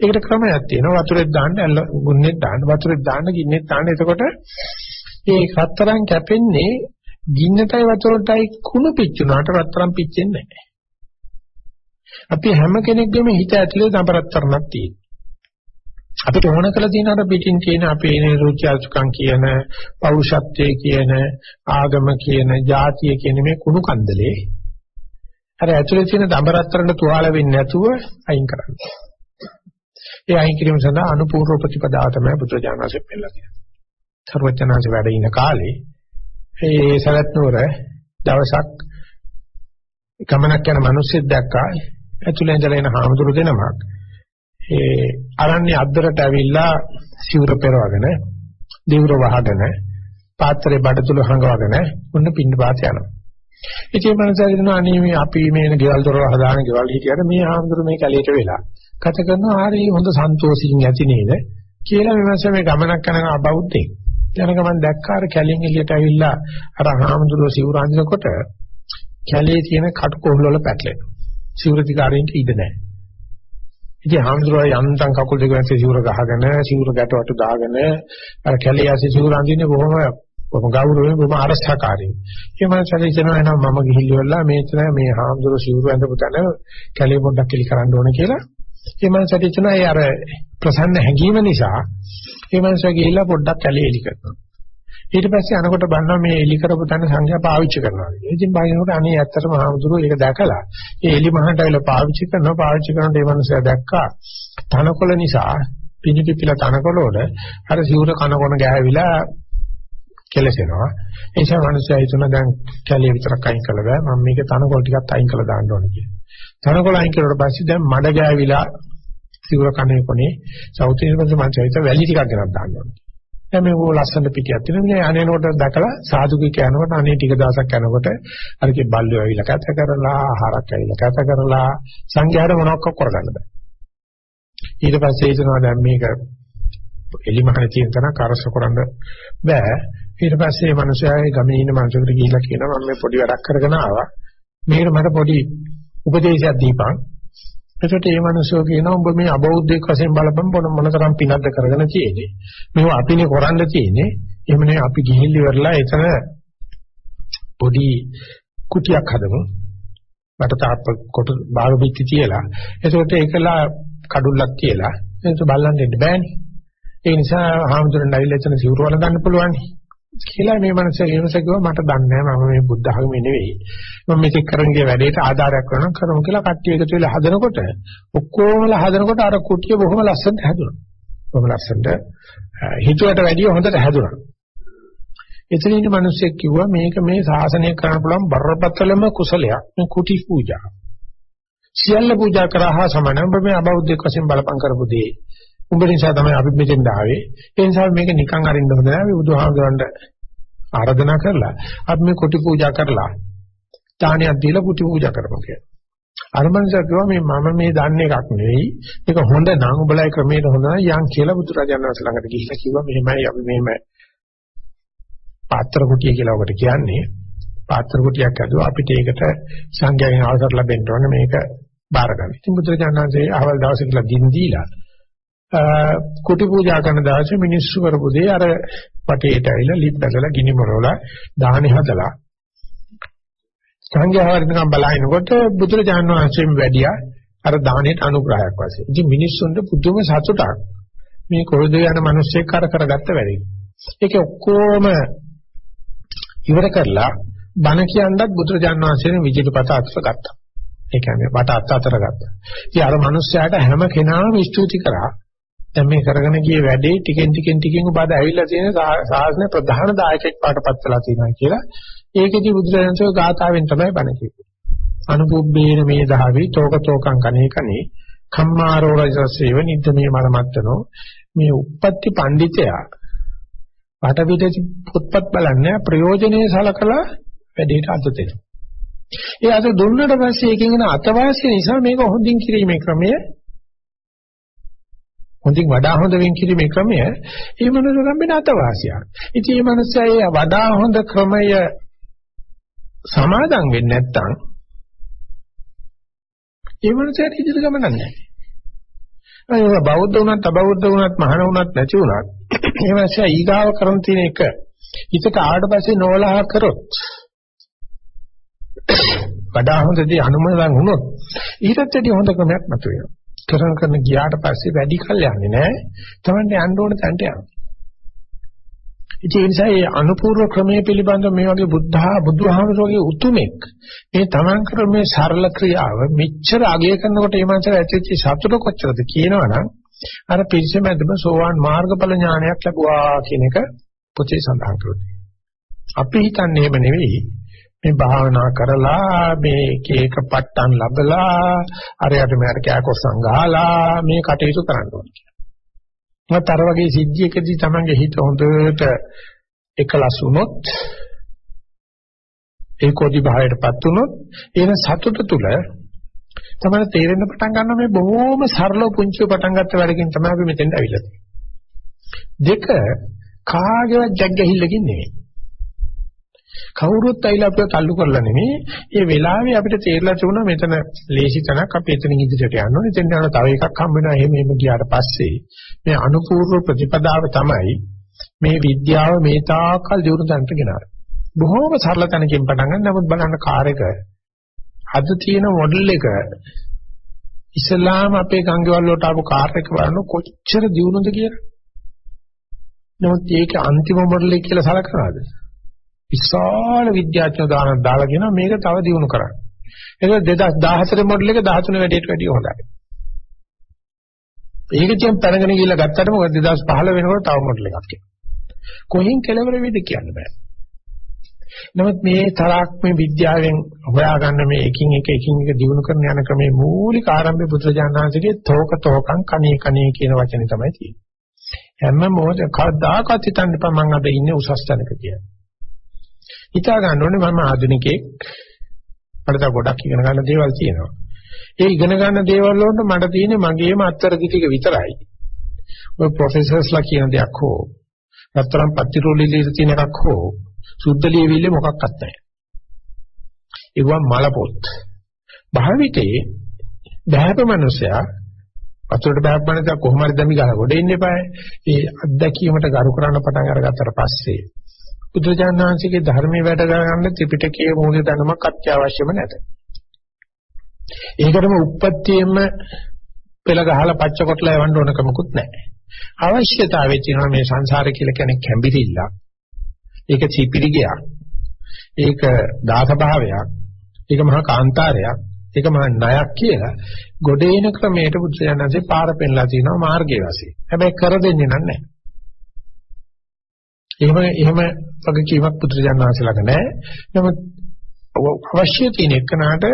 ඒකට ක්‍රමයක් තියෙනවා වතුරෙත් දාන්න ඇල්ල ගුන්නෙත් දාන්න වතුරෙත් දාන්න ගින්නෙත් දාන්න එතකොට මේ රත්තරන් කැපෙන්නේ ගින්නටයි වතුරටයි කුණු පිච්චුනාට රත්තරන් පිච්චෙන්නේ නැහැ. අපි හැම කෙනෙක්ගේම හිත ඇතුලේ දඹරත්තරණක් තියෙනවා. අපිට ඕන කළ තියෙන අර පිටින් තියෙන අපේ නේ රුචි අසුකම් කියන පෞරුෂත්වයේ කියන ආගම කියන ජාතිය කියන මේ කුණු කන්දලේ අර ඇතුලේ තියෙන දඹරත්තරණ තුවාල වෙන්නේ නැතුව අයින් කරන්න. ඒ අයින් කිරීම සඳහා අනුපූර්ව ප්‍රතිපදාව තමයි බුදුජානනාංශයෙන් පෙන්නලා තියෙන්නේ. සර්වඥාන්සේ වැඩ ඉන කාලේ ඒ සරත් නුවර දවසක් ගමනක් යන මිනිස්සෙක් දැක්කා ඇතුළේ ඉඳලා එන හාමුදුරු දෙනමක් ඒ අරන්නේ අද්දරට ඇවිල්ලා සිවුර පෙරවගෙන දිවුර වහගෙන පාත්‍රේ බඩතුල හංගවගෙන උන්න පින්න පාත යනවා ඉතින් මනසට දෙනවා අනේ මේ අපි මේ ගෙවල් දොර හදාන ගෙවල් හිටියට මේ හාමුදුරු මේ කැලේට වෙලා ගත කරනවා හරි හොඳ සන්තෝෂින් ඇති නේද කියලා මෙවස මේ ගමනක් කරන අබෞද්ධෙක් යනක මම දැක්කා අර කැලෙන් එළියට ඇවිල්ලා අර හාමුදුරුවෝ සිවුර අඳිනකොට කැලේ තියෙන කටුකොහල වල පැටලෙනවා. සිවුර දිගාරින්ට ඉඩ නැහැ. ඉතින් හාමුදුරුවෝ යන්තම් කකුල් දෙක වැස්සේ සිවුර ගහගෙන සිවුර ගැටවට දාගෙන අර කැලේ ඇසි සිවුර අඳින්නේ බොහොම බොහොම ගෞරවයෙන් බොහොම අරසකාරී. ඒ මනසට හිතනවා එනවා මම ගිහිල්ලා මේතන මේ හාමුදුරුවෝ සිවුර ඇඳපු තැන කැලේ පොඩ්ඩක් කිලි කරන්න ඕන කියලා. ඒ මනසට හිතනවා ඒ අර ප්‍රසන්න හැඟීම නිසා ඒ මනස ගිහිල්ලා පොඩ්ඩක් කැලේ එලි කරනවා. ඊට පස්සේ අනකොට බලනවා මේ එලි කරපු තැන සංඛ්‍යා පාවිච්චි කරනවා කියලා. ඉතින් බාහිරට අනේ ඇත්තටම හාමුදුරුවෝ ඒක දැකලා ඒ එලි මහට ඇවිල්ලා පාවිච්චි කරනවා පාවිච්චි කරනකොට ඒ මනුස්සයා දැක්කා තනකොළ නිසා පිනිපිපිලා තනකොළ වල අර සිවුර කනකොන ගෑවිලා කෙලසෙනවා. ඒ නිසා මනුස්සයා හිතන දැන් කැලිය විතරක් අයින් කළා බෑ මම මේක තනකොළ ටිකක් අයින් කළා දාන්න ඕනේ කියලා. තනකොළ අයින් කරුවට පස්සේ දැන් මඩ ගෑවිලා සිවුර කනේ කොනේ සවුත් ඉන්දියානු මනුස්සයා හිත වැලි ටිකක් ගෙනත් දාන්න ඕනේ. දැන් මේ ඕ ලස්සන පිටියක් තියෙනවා. මේ අනේනකොට දැකලා සාදුකේ කියනකොට අනේ ටික දවසක් යනකොට අරකේ බල්ලෝ ඇවිල්ලා කැත කරලා, ආහාරක් ඇවිල්ලා කැත කරලා සංඝයාට මොනවක් කරගන්න බෑ. ඊට පස්සේ හිතනවා දැන් මේක එලිමහනේ තියෙන තරම් කරස කරන්න බෑ. ඊට පස්සේ මේ මිනිස්යාගේ ගමේ ඉන්න මිනිසෙකුට ගිහිල්ලා කියනවා මම මේ පොඩි වැඩක් කරගෙන ආවා. මේකට මට පොඩි උපදේශයක් දීපන්. එතකොට මේ මිනිස්සු කියනවා ඔබ මේ අබෞද්ධයෙක් වශයෙන් බලපන් මොන මොනතරම් පිනක්ද කරගෙන තියෙන්නේ. මේව අපිනේ කරන්න තියෙන්නේ. එහෙම නේ අපි ගිහිල්ල ඉවරලා එතන පොඩි කුටියක් හදමු. මට තාප්ප කොට බාග පිටි තියලා. එතකොට ඒකලා කඩුල්ලක් කියලා. ඒක බලන්න දෙන්න බෑනේ. ඒ නිසා හාමුදුරන් ඇවිල්ලා එතන සිවුරු වල දාන්න පුළුවන්. කියලා මේ මනස ඊමස කිව්වා මට දන්නේ නැහැ මම මේ බුද්ධ ධර්මයේ නෙවෙයි. මම මේක කරන් ගිය වැඩේට ආධාරයක් කරනවා කරමු කියලා කට්ටිය එකතු වෙලා හදනකොට ඔක්කොමලා හදනකොට අර කුටිය බොහොම ලස්සනට හැදුණා බොහොම ලස්සනට හිතුවට වැඩිය හොඳට හැදුණා එතන ඉන්න මිනිස්සෙක් කිව්වා මේක මේ ශාසනය කරන්න පුළුවන් බරපතලම කුසලයක් මේ කුටි පූජා. සියල්ල පූජා කරා සමාන ඔබ මේ අබෞද්ධ වශයෙන් බලපං කරපු දේ. උඹ නිසා තමයි අපි මෙතෙන් ආවේ. ඒ නිසා මේක නිකන් අරින්න හොඳ නෑ. අපි බුදුහාමුදුරන්ට ආරාධනා කරලා අපි මේ කොටි පූජා කරලා දානයක් දීලා කුටි පූජා කරමු කියලා. අරමංශය කිව්වා මේ මම මේ දන්නේ එකක් නෙවෙයි. මේක හොඳ නම් උඹලයි ක්‍රමයට හොඳ නම් යන් කියලා බුදුරජාණන් වහන්සේ ළඟට ගිහිල්ලා කිව්වා මෙහෙමයි අපි මෙහෙම පාත්‍ර කුටිය කියලා ඔකට කියන්නේ. පාත්‍ර කුටියක් ඇදුවා අපිට ඒකට සංඝයාගෙන් අවසර ලැබෙන්න ඕනේ මේක බාර ගන්න. ඉතින් බුදුරජාණන් වහන්සේ අහවල් දවසේ කියලා දින් දීලා කුටි පූජා කරන දවසේ මිනිස්සු කරපු දේ අර වටේට ඇවිල්ලා ලිප් බැලලා ගිනි මොරවලා දාහනේ හදලා සංඝයා වරිණකම් බලනකොට බුදුරජාණන් වහන්සේම වැඩියා අර දාහනේට අනුග්‍රහයක් වශයෙන්. ඉතින් මිනිස්සුන්ට පුදුම සතුටක් මේ කොහෙද යන මිනිස්සෙක් කර කරගත්ත වැඩි. ඒක ඔක්කොම ඉවර කරලා බණ කියනවත් බුදුරජාණන් වහන්සේනේ විජිතපත අත්ව ගත්තා. ඒ කියන්නේ වට අත් අතර ගත්තා. ඉතින් අර මිනිස්සයාට හැම කෙනාම ස්තුති කරා දැන් මේ කරගෙන ගිය වැඩේ ටිකෙන් ටිකෙන් ටිකෙන් උපද ඇවිල්ලා තියෙන සාසන ප්‍රධාන දායකෙක් පාටපත් වෙලා තියෙනවා කියලා. ඒකෙදි බුදුරජාණන්සේ ගාථාවෙන් තමයි බණ කිව්වේ. අනුපුබ්බේන මේ දහවි තෝක තෝකං කනේ කනේ කම්මාරෝ රජසේව නිද්දමේ මරමත්තනෝ මේ උප්පත්ති පඬිතයා පාටපිට පොත්පත් බලන්නේ ප්‍රයෝජනේ සලකලා වැඩේට අත දෙනවා. ඒ අත දුන්නට පස්සේ ඒකෙන් එන අතවාසිය නිසා මේක හොඳින් කිරීමේ ක්‍රමය හොඳින් වඩා හොඳ වෙන් කිරීමේ ක්‍රමය ඒ මනස ගම්බෙන අතවාසියක්. ඉතින් මේ මනසයි වඩා හොඳ ක්‍රමය සමාදන් වෙන්නේ නැත්නම් ඒ මනසට ඉදිරි ගමනක් නැහැ. අය බෞද්ධ වුණත් අබෞද්ධ වුණත් මහාන වුණත් නැති වුණත් ඒ මනස ඊගාව කරන් තියෙන එක හිතට ආවට පස්සේ නොලහ කරොත් වඩා හොඳ දේ අනුමතන් වුණොත් ඊටත් වැඩි හොඳ ක්‍රමයක් මතුවෙනවා. කරන කරන ගියාට පස්සේ වැඩි කල් යන්නේ නැහැ. තමන්ට යන්න ඕන තැනට යනවා. ඒ නිසා මේ අනුපූර්ව ක්‍රමයේ පිළිබඳව මේ වගේ බුද්ධහා බුදුහාමරෝගේ උතුමෙක් මේ තමන් කරන මේ සරල ක්‍රියාව මෙච්චර අගය කරනකොට මේ මනසට ඇතිවෙච්ච සතුට කොච්චරද කියනවනම් අර පිරිසමැදම සෝවාන් මාර්ගඵල ඥානයක් ලැබුවා කියන එක පොතේ සඳහන් කරනවා. අපි හිතන්නේ එහෙම නෙවෙයි මේ භාවනා කරලා මේ එක එක පට්ටන් ලැබලා අරයට මෙයාට කෑකොස්සන් ගහලා මේ කටයුතු කරන්න ඕනේ කියලා. මත අර වගේ සිද්ධියකදී Tamange හිත හොඳට එකලස් වුණොත් ඒකෝදි භාවයටපත් වුණොත් එන සතුට තුල තමයි තේරෙන්න පටන් ගන්නවා මේ බොහොම සරල පුංචි පටන් ගත්ත වැඩකින් තමයි අපි මෙතෙන්ට අවිලා තියෙන්නේ. දෙක කාගේවත් ජග්ගහිල්ලකින් නෙවෙයි. කවුරුත් ඇවිල්ලා අපිව තල්ලු කරලා නෙමෙයි. ඒ වෙලාවේ අපිට තේරලා තිබුණා මෙතන ලේසි තැනක් අපි එතනින් ඉදිරියට යන්න ඕනේ. එතෙන් යන තව එකක් හම්බ වෙනවා. එහෙම එහෙම ගියාට පස්සේ මේ අනුපූර්ව ප්‍රතිපදාව තමයි මේ විද්‍යාව මේ තාකල් දියුණු තැනට ගෙනාවේ. බොහෝම සරල තැනකින් පටන් ගන්න. නමුත් බලන්න කාර් එක අද තියෙන මොඩල් එක ඉස්ලාම අපේ ගංගවල වලට ආපු කාර් එක බලන කොච්චර දියුණුද කියලා. නමුත් ඒක අන්තිම මොඩල් එක කියලා සලකනවාද? විශාල විද්‍යාඥයෝ දාන දාලාගෙන මේක තව දියුණු කරන්න. ඒක 2014 මොඩල් එක 13 වැඩියට වැඩිය හොඳයි. ඒක කියන පැනගෙන ගිහිල්ලා ගත්තට මොකද 2015 වෙනකොට තව මොඩල් එකක් එනවා. කොහෙන් කෙලවර වෙයිද කියන්න බෑ. නමුත් මේ තරක් මේ විද්‍යාවෙන් හොයාගන්න මේ එකින් එක එකින් එක දිනු කරන යන ක්‍රමේ මූලික ආරම්භය බුදුජානනාංශගේ තෝක තෝකං කණේ කණේ කියන වචනේ තමයි තියෙන්නේ. හැම මොහොත කවදාකවත් හිතන්න එපා මම අද ඉන්නේ උසස් තැනක කියලා. හිතා ගන්න ඕනේ මම ආධුනිකයෙක්. මට තව ගොඩක් ඉගෙන ගන්න දේවල් තියෙනවා. ඒ ඉගෙන ගන්න දේවල් වලට මට තියෙන්නේ මගේම අත්තරදි ටික විතරයි. ඔය ප්‍රොෆෙසර්ස්ලා කියන දෙයක් හෝ නැත්නම් පත්තිරෝලිලි තියෙන එකක් හෝ සුද්ධ ලියවිල්ල මොකක්වත් නැහැ. ඒවා මල පොත්. භාවිතේ බහැප මිනිසයා වතුරට බහැප්පන එක කොහොම හරි දැමි ගන්න ගොඩ ඉන්න එපායි. ඒ අත්දැකීමට ගරු කරන්න පටන් අරගත්තට පස්සේ බුදුජානනාංශිකේ ධර්මයේ වැඩ ගන්න ත්‍රිපිටකයේ මූලික දැනුමක් අත්‍යවශ්‍යම නැත. ඒකටම උප්පත්තියෙම පෙළ ගහලා පච්ච කොටලා යවන්න ඕනකමකුත් නැහැ. අවශ්‍යතාවය තියෙනවා මේ සංසාරය කියලා කියන්නේ කැඹිරිල්ලක්. ඒක චීපිරිගයක්. ඒක දාස භාවයක්. ඒක මහා කාන්තාරයක්. ඒක මහා ණයක් කියලා ගොඩේන ක්‍රමයට බුදුසයන්න්සේ පාර පෙන්ලා තිනවා මාර්ගයේ වශයෙන්. හැබැයි කර දෙන්නේ නැහැ. එහෙම එහෙම වගකීමක් පුදුරජානනාංශ ළඟ නැහැ. නමුත් අවශ්‍ය තියෙන එකනට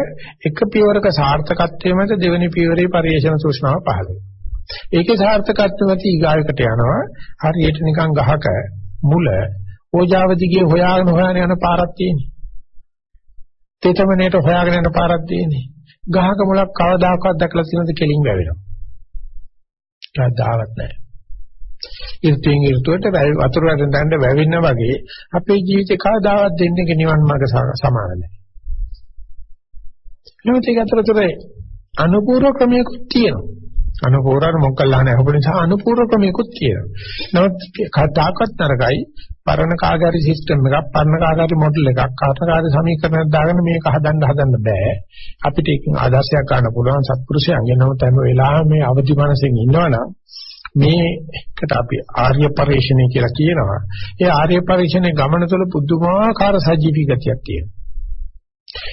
එක පියවරක සාර්ථකත්වයේ මත දෙවෙනි පියවරේ පරිේශන සූචනාව පහළ වෙනවා. ඒකේ සාර්ථකත්වය මත ඊගායකට යනවා. හරියට නිකන් ගහක මුල ඕජාව දිගේ හොයාගෙන හොයාගෙන යන පාරක් තියෙන්නේ. තේතමනේට හොයාගෙන යන පාරක් තියෙන්නේ. ගහක මුලක් කවදාකවත් දැකලා තියෙනද කෙලින් වැවෙනවා. කවදාවත් නැහැ. ඉර්ධින් ඉර්ධුවට වතුර වලින් දැන්න වැවෙන්න වගේ අපේ ජීවිතේ කවදාවත් දෙන්නේ නිවන් මාර්ග සමාන නැහැ. නමුත් ඒක අතරතුර අනුපූර්ව ක්‍රමයකුත් තියෙනවා. අනුපූර්වර මොකක්ලා නැහැ. ඔබ නිසා අනුපූර්ව ක්‍රමයකුත් තියෙනවා. නමුත් කතාකත් තරගයි පරණ කාගාරි සිස්ටම් එකක්, පරණ කාගාරි මොඩල් එකක්, කාටකාරි සමීකරණයක් දාගෙන මේක හදන්න හදන්න බෑ. අපිට ඒකෙන් ආදර්ශයක් ගන්න පුළුවන් සත්පුරුෂයන්ගේ නමුත් හැම වෙලාවෙම මේ අවදි මනසෙන් ඉන්නවනම් මේකට අපි ආර්ය පරිශ්‍රණය කියලා කියනවා. ඒ ආර්ය පරිශ්‍රණයේ ගමන තුළ පුදුමාකාර සජීවී ගතියක් තියෙනවා.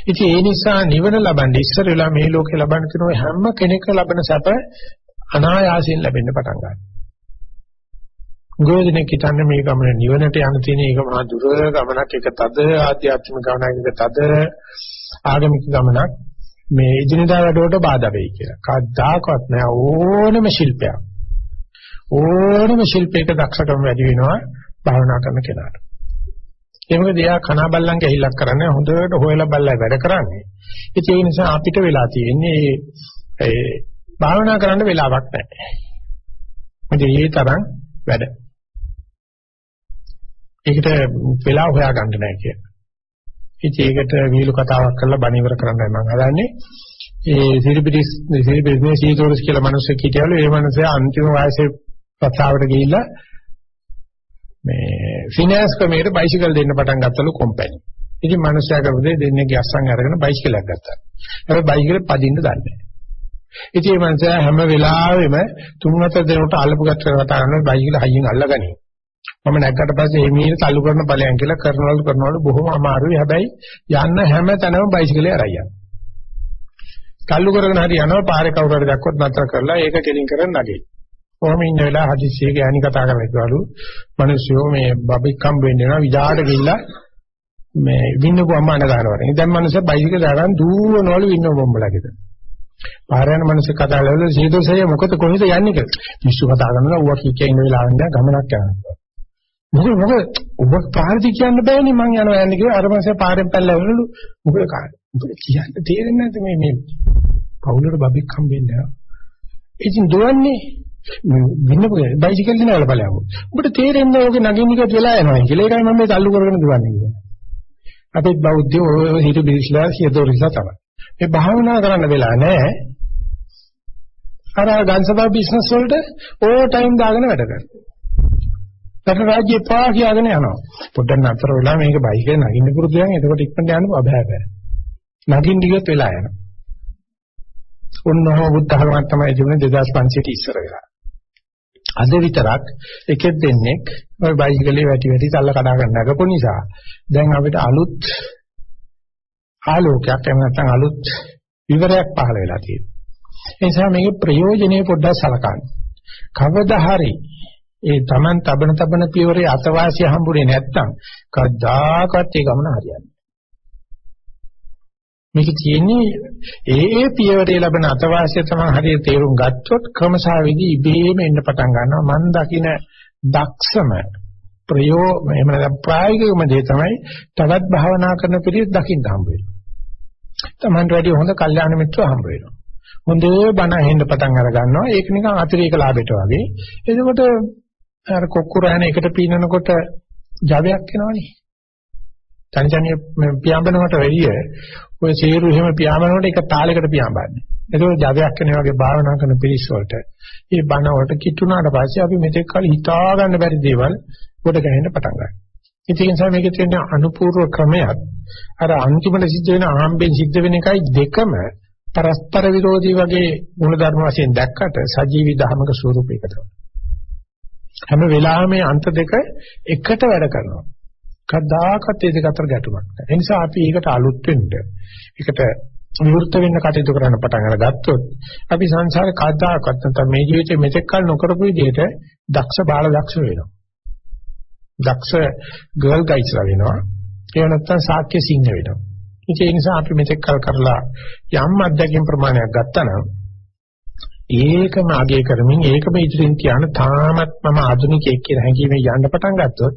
ඉතින් ඒ නිසා නිවන ලබන්න ඉස්සර වෙලා මේ ලෝකේ ලබන්න තියෙන හැම කෙනෙක් ලබන සැප අනායාසයෙන් ලැබෙන්න පටන් ගන්නවා. ගෝධිනේ කිතන්නේ මේ ගමන නිවනට යන තියෙන එක මහා දුර ගමනක් එක තද ආධ්‍යාත්මික ගමනක් එක තද ආගමික ගමනක් මේ ඉදිනදා වැඩවලට බාධා වෙයි කියලා. කවදාකවත් නෑ ඕනම ශිල්පයක්. ඕනම ශිල්පයක දක්ෂකම වැඩි වෙනවා භාවනා කරන කෙනාට. ඒ මොකද එයා කනා බල්ලන් ගැහිල්ලක් කරන්නේ හොඳට හොයලා බල්ලයි වැඩ කරන්නේ. ඒ නිසා අපිට වෙලා තියෙන්නේ ඒ භාවනා කරන්න වෙලාවක් නැහැ. මොකද ඒ තරම් වැඩ. ඒකට වෙලාව හොයාගන්න නැහැ කිය. ඉතින් ඒකට වීලු කතාවක් කරලා බණිවර කරන්නයි මම හදන්නේ. ඒ සිරිබිරිස් සිරිබිරිස් සීතෝරස් කියලා මිනිස්සු හිටියලු ඒ මිනිස්සයා අන්තිම වයසේ ප්‍රසාවට ගිහිල්ලා මේ ෆිනෑන්ස් ක්‍රමයට බයිසිකල් දෙන්න පටන් ගත්තලු කම්පැනි. ඉතින් මිනිස්සයා කරුදේ දෙන්නේගේ අස්සන් අරගෙන බයිසිකලයක් ගත්තා. හැබැයි බයිසිකල පදින්න දන්නේ නැහැ. ඉතින් මේ මිනිස්සයා හැම වෙලාවෙම තුන් හතර දෙනෙකුට අල්ලපු ගැට කතා කරනවා බයිසිකල හයියෙන් අල්ලගනි. මම නැග්ගට පස්සේ එමීර තල්ලු කරන ඵලයන් කියලා කරනවලු කරනවලු බොහොම අමාරුයි. හැබැයි යන්න හැම තැනම බයිසිකලේ අරයි යනවා. තල්ලු කරගෙන හරි යනවා පාරේ කවුරු හරි දැක්කොත් නතර කරලා ඒක කෙලින් කරන් නැගෙයි. කොහොම ඉන්න වෙලාව හදිස්සියේ ගෑණි කතා කරලා ඉතවලු මිනිස්සු මේ බබෙක් හම්බ වෙන්න වෙනවා විජාට ගිහිල්ලා මේ වින්නපු අම්මා අඬ ගන්නවා. ඉතින් මිනිස්සු බයිසිකල් දාගන්න දුවනවලු වින්න බොම්බලගෙද. පාරයන් මිනිස්සු කතා කරලා සීදෝසය මොකද කොහෙද යන්නේ කියලා. මිනිස්සු කතා කරනවා ඌවා කීකිය ඉන්න වෙලාවෙන් දැන් ගමනක් යනවා. මොකද මොකද ඔබ පාරදි කියන්න බෑනේ මං යනවා යන්නේ කියලා අර මාසේ පාරෙන් පැනලා වලලු මොකද කාර්ය. මොකද කියන්න තේරෙන්නේ නැද්ද මේ මේ පවුලට බබෙක් හම්බෙන්නේ. ඉතින් දුවන්නේ වින්න බයිසිකල් දිනවල බලයන්. ඔබට තේරෙන්නේ ඔගේ නගින්න එකත් වෙලා යනවා කියලා. ඒකයි මම මේ තල්ලු කරගෙන දුවන්නේ කියලා. අපිත් බෞද්ධයෝ ඔය හිත බිරිස්ලා සියදොරිස්ලා තමයි. මේ භාවනා කරන්න වෙලා නැහැ. අර ගන්සබා බිස්නස් වලට ඕ ටයිම් දාගෙන වැඩ කරනවා. රට රාජ්‍ය පා කියලාගෙන යනවා. පොඩ්ඩක් නතර වෙලා මේක බයිකේ නගින්න පුරුදු වෙන. එතකොට ඉක්මනට යන්න බෑ බෑ. නගින්න ගියොත් වෙලා යනවා. උන්නෝ බුද්ධ ධර්මයක් තමයි ජීවන 2500 ඉස්සර වෙලා. අද විතරක් එකෙක් දෙන්නෙක් ওই බයිසිකලේ වැටි වැටි තල්ල කඩා ගන්න නගපු නිසා දැන් අපිට අලුත් ආලෝකයක් එහෙම නැත්නම් අලුත් විවරයක් පහළ වෙලා තියෙනවා. ඒ නිසා මේකේ ප්‍රයෝජනේ පොඩ්ඩක් සලකන්න. කවදා හරි ඒ Taman තබන තබන පියවරේ අතවාසිය හම්බුනේ නැත්තම් කවදාකවත් ඒ ගමන හරියන්නේ මේක තියෙන්නේ ඒ ඒ පියවරේ ලැබෙන අතවාසිය තමයි හරියට තේරුම් ගත්තොත් ක්‍රමසාවිදි ඉබේම එන්න පටන් ගන්නවා මන් දකින දක්ෂම ප්‍රයෝ එහෙම නැත්නම් ප්‍රායෝගිකම දේ තමයි තවත් භාවනා කරන පිළිත් දකින්න හම්බ වෙනවා. Tamanට වැඩි හොඳ කල්යාණ මිත්‍රව හම්බ වෙනවා. හොඳ බණ ඇහෙන්න පටන් අර ගන්නවා. ඒක නිකන් අතිරේක ලාභයට වගේ. එතකොට අර කොක්කුරහන එකට පීනනකොට ජවයක් එනවනේ. තනි තනි පියාඹනකට වැඩිය ඔය සේරු එහෙම පියාඹනකොට එක තාලයකට පියාඹන්නේ. ඒකෝ ජවයක් වෙන වගේ භාවනා කරන පිරිස් වලට මේ බණ වලට කිතුනාට පස්සේ අපි මෙතෙක් කල හිතා ගන්න බැරි දේවල් කොට ගහන්න පටන් ගන්නවා. ඉතින් ඒ නිසා මේකේ තියෙන අනුපූර්ව ක්‍රමයක් අර අන්තිමට සිද්ධ වෙන ආම්බෙන් සිද්ධ වෙන එකයි දෙකම පරස්පර විරෝධී වගේ මූලධර්ම වශයෙන් දැක්කට සජීවී ධර්මක ස්වරූපයකට. හැම වෙලාවෙම මේ අන්ත දෙක එකට වැඩ කරනවා. කද්දාකත් ඒ දෙක අතර ගැටුමක් නැහැ. ඒ නිසා අපි ඒකට අලුත් වෙන්න ඒකට විවෘත වෙන්න කටයුතු කරන්න පටන් අරගත්තොත් අපි සංසාරේ කද්දාකත් නැත්නම් මේ ජීවිතේ මෙතෙක් කල නොකරපු විදිහට දක්ෂ බාල දක්ෂ වෙනවා. දක්ෂ ගර්ල් ගයිස්ලා වෙනවා. ඒ නැත්නම් සාක්‍ය සිංහ වෙනවා. ඒ නිසා අපි මෙතෙක් කල කරලා යම් අධ්‍යක්ෂ ප්‍රමාණයක් ගත්තා නම් ඒකම අගය කරමින් ඒකම ඉදිරියෙන් තියාන තාමත් මම ආධුනිකයෙක් කියලා හැඟීමෙන් යන්න පටන් ගත්තොත්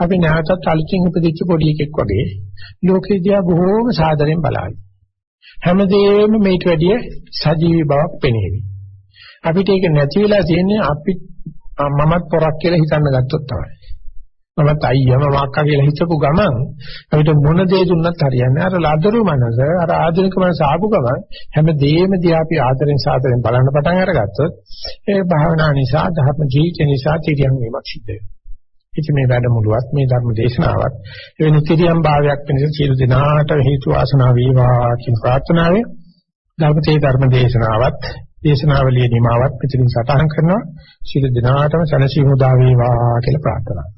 අපි නැවතත් අලුතින් උපදිච්ච පොඩි එකෙක් වගේ ලෝකේ දිහා බොහෝම සාදරයෙන් බලයි. හැමදේම මේට වැඩිය සජීවී බවක් පෙනේවි. අපිට ඒක නැති වෙලා තියෙන්නේ අපි මමත් පොරක් කියලා හිතන්න ගත්තොත් තමයි. මමත් අයියා මම අක්කා කියලා හිතපු ගමන් අපිට මොන දේ දුන්නත් හරියන්නේ අර ලදරු මනස අර ආධුනික මනස ආපු ගමන් හැම දෙයක්ම දිහා අපි ආදරෙන් සාදරෙන් බලන්න පටන් අරගත්තොත් ඒ භාවනා නිසා ධර්ම ජීවිත නිසා තිරියම් වීමක් සිද්ධ වෙනවා. ඉතින් මේ වැඩමුළුවත් මේ ධර්ම දේශනාවත් එවැනි තිරියම් භාවයක් වෙනස සියලු දිනාට හේතු වාසනා වේවා කියන ප්‍රාර්ථනාවෙන් ධර්මතේ ධර්ම දේශනාවත් දේශනාවලියේ නිමාවත් පිටින් සටහන් කරනවා. සියලු දිනාටම සනසීමු දා වේවා කියලා ප්‍රාර්ථනා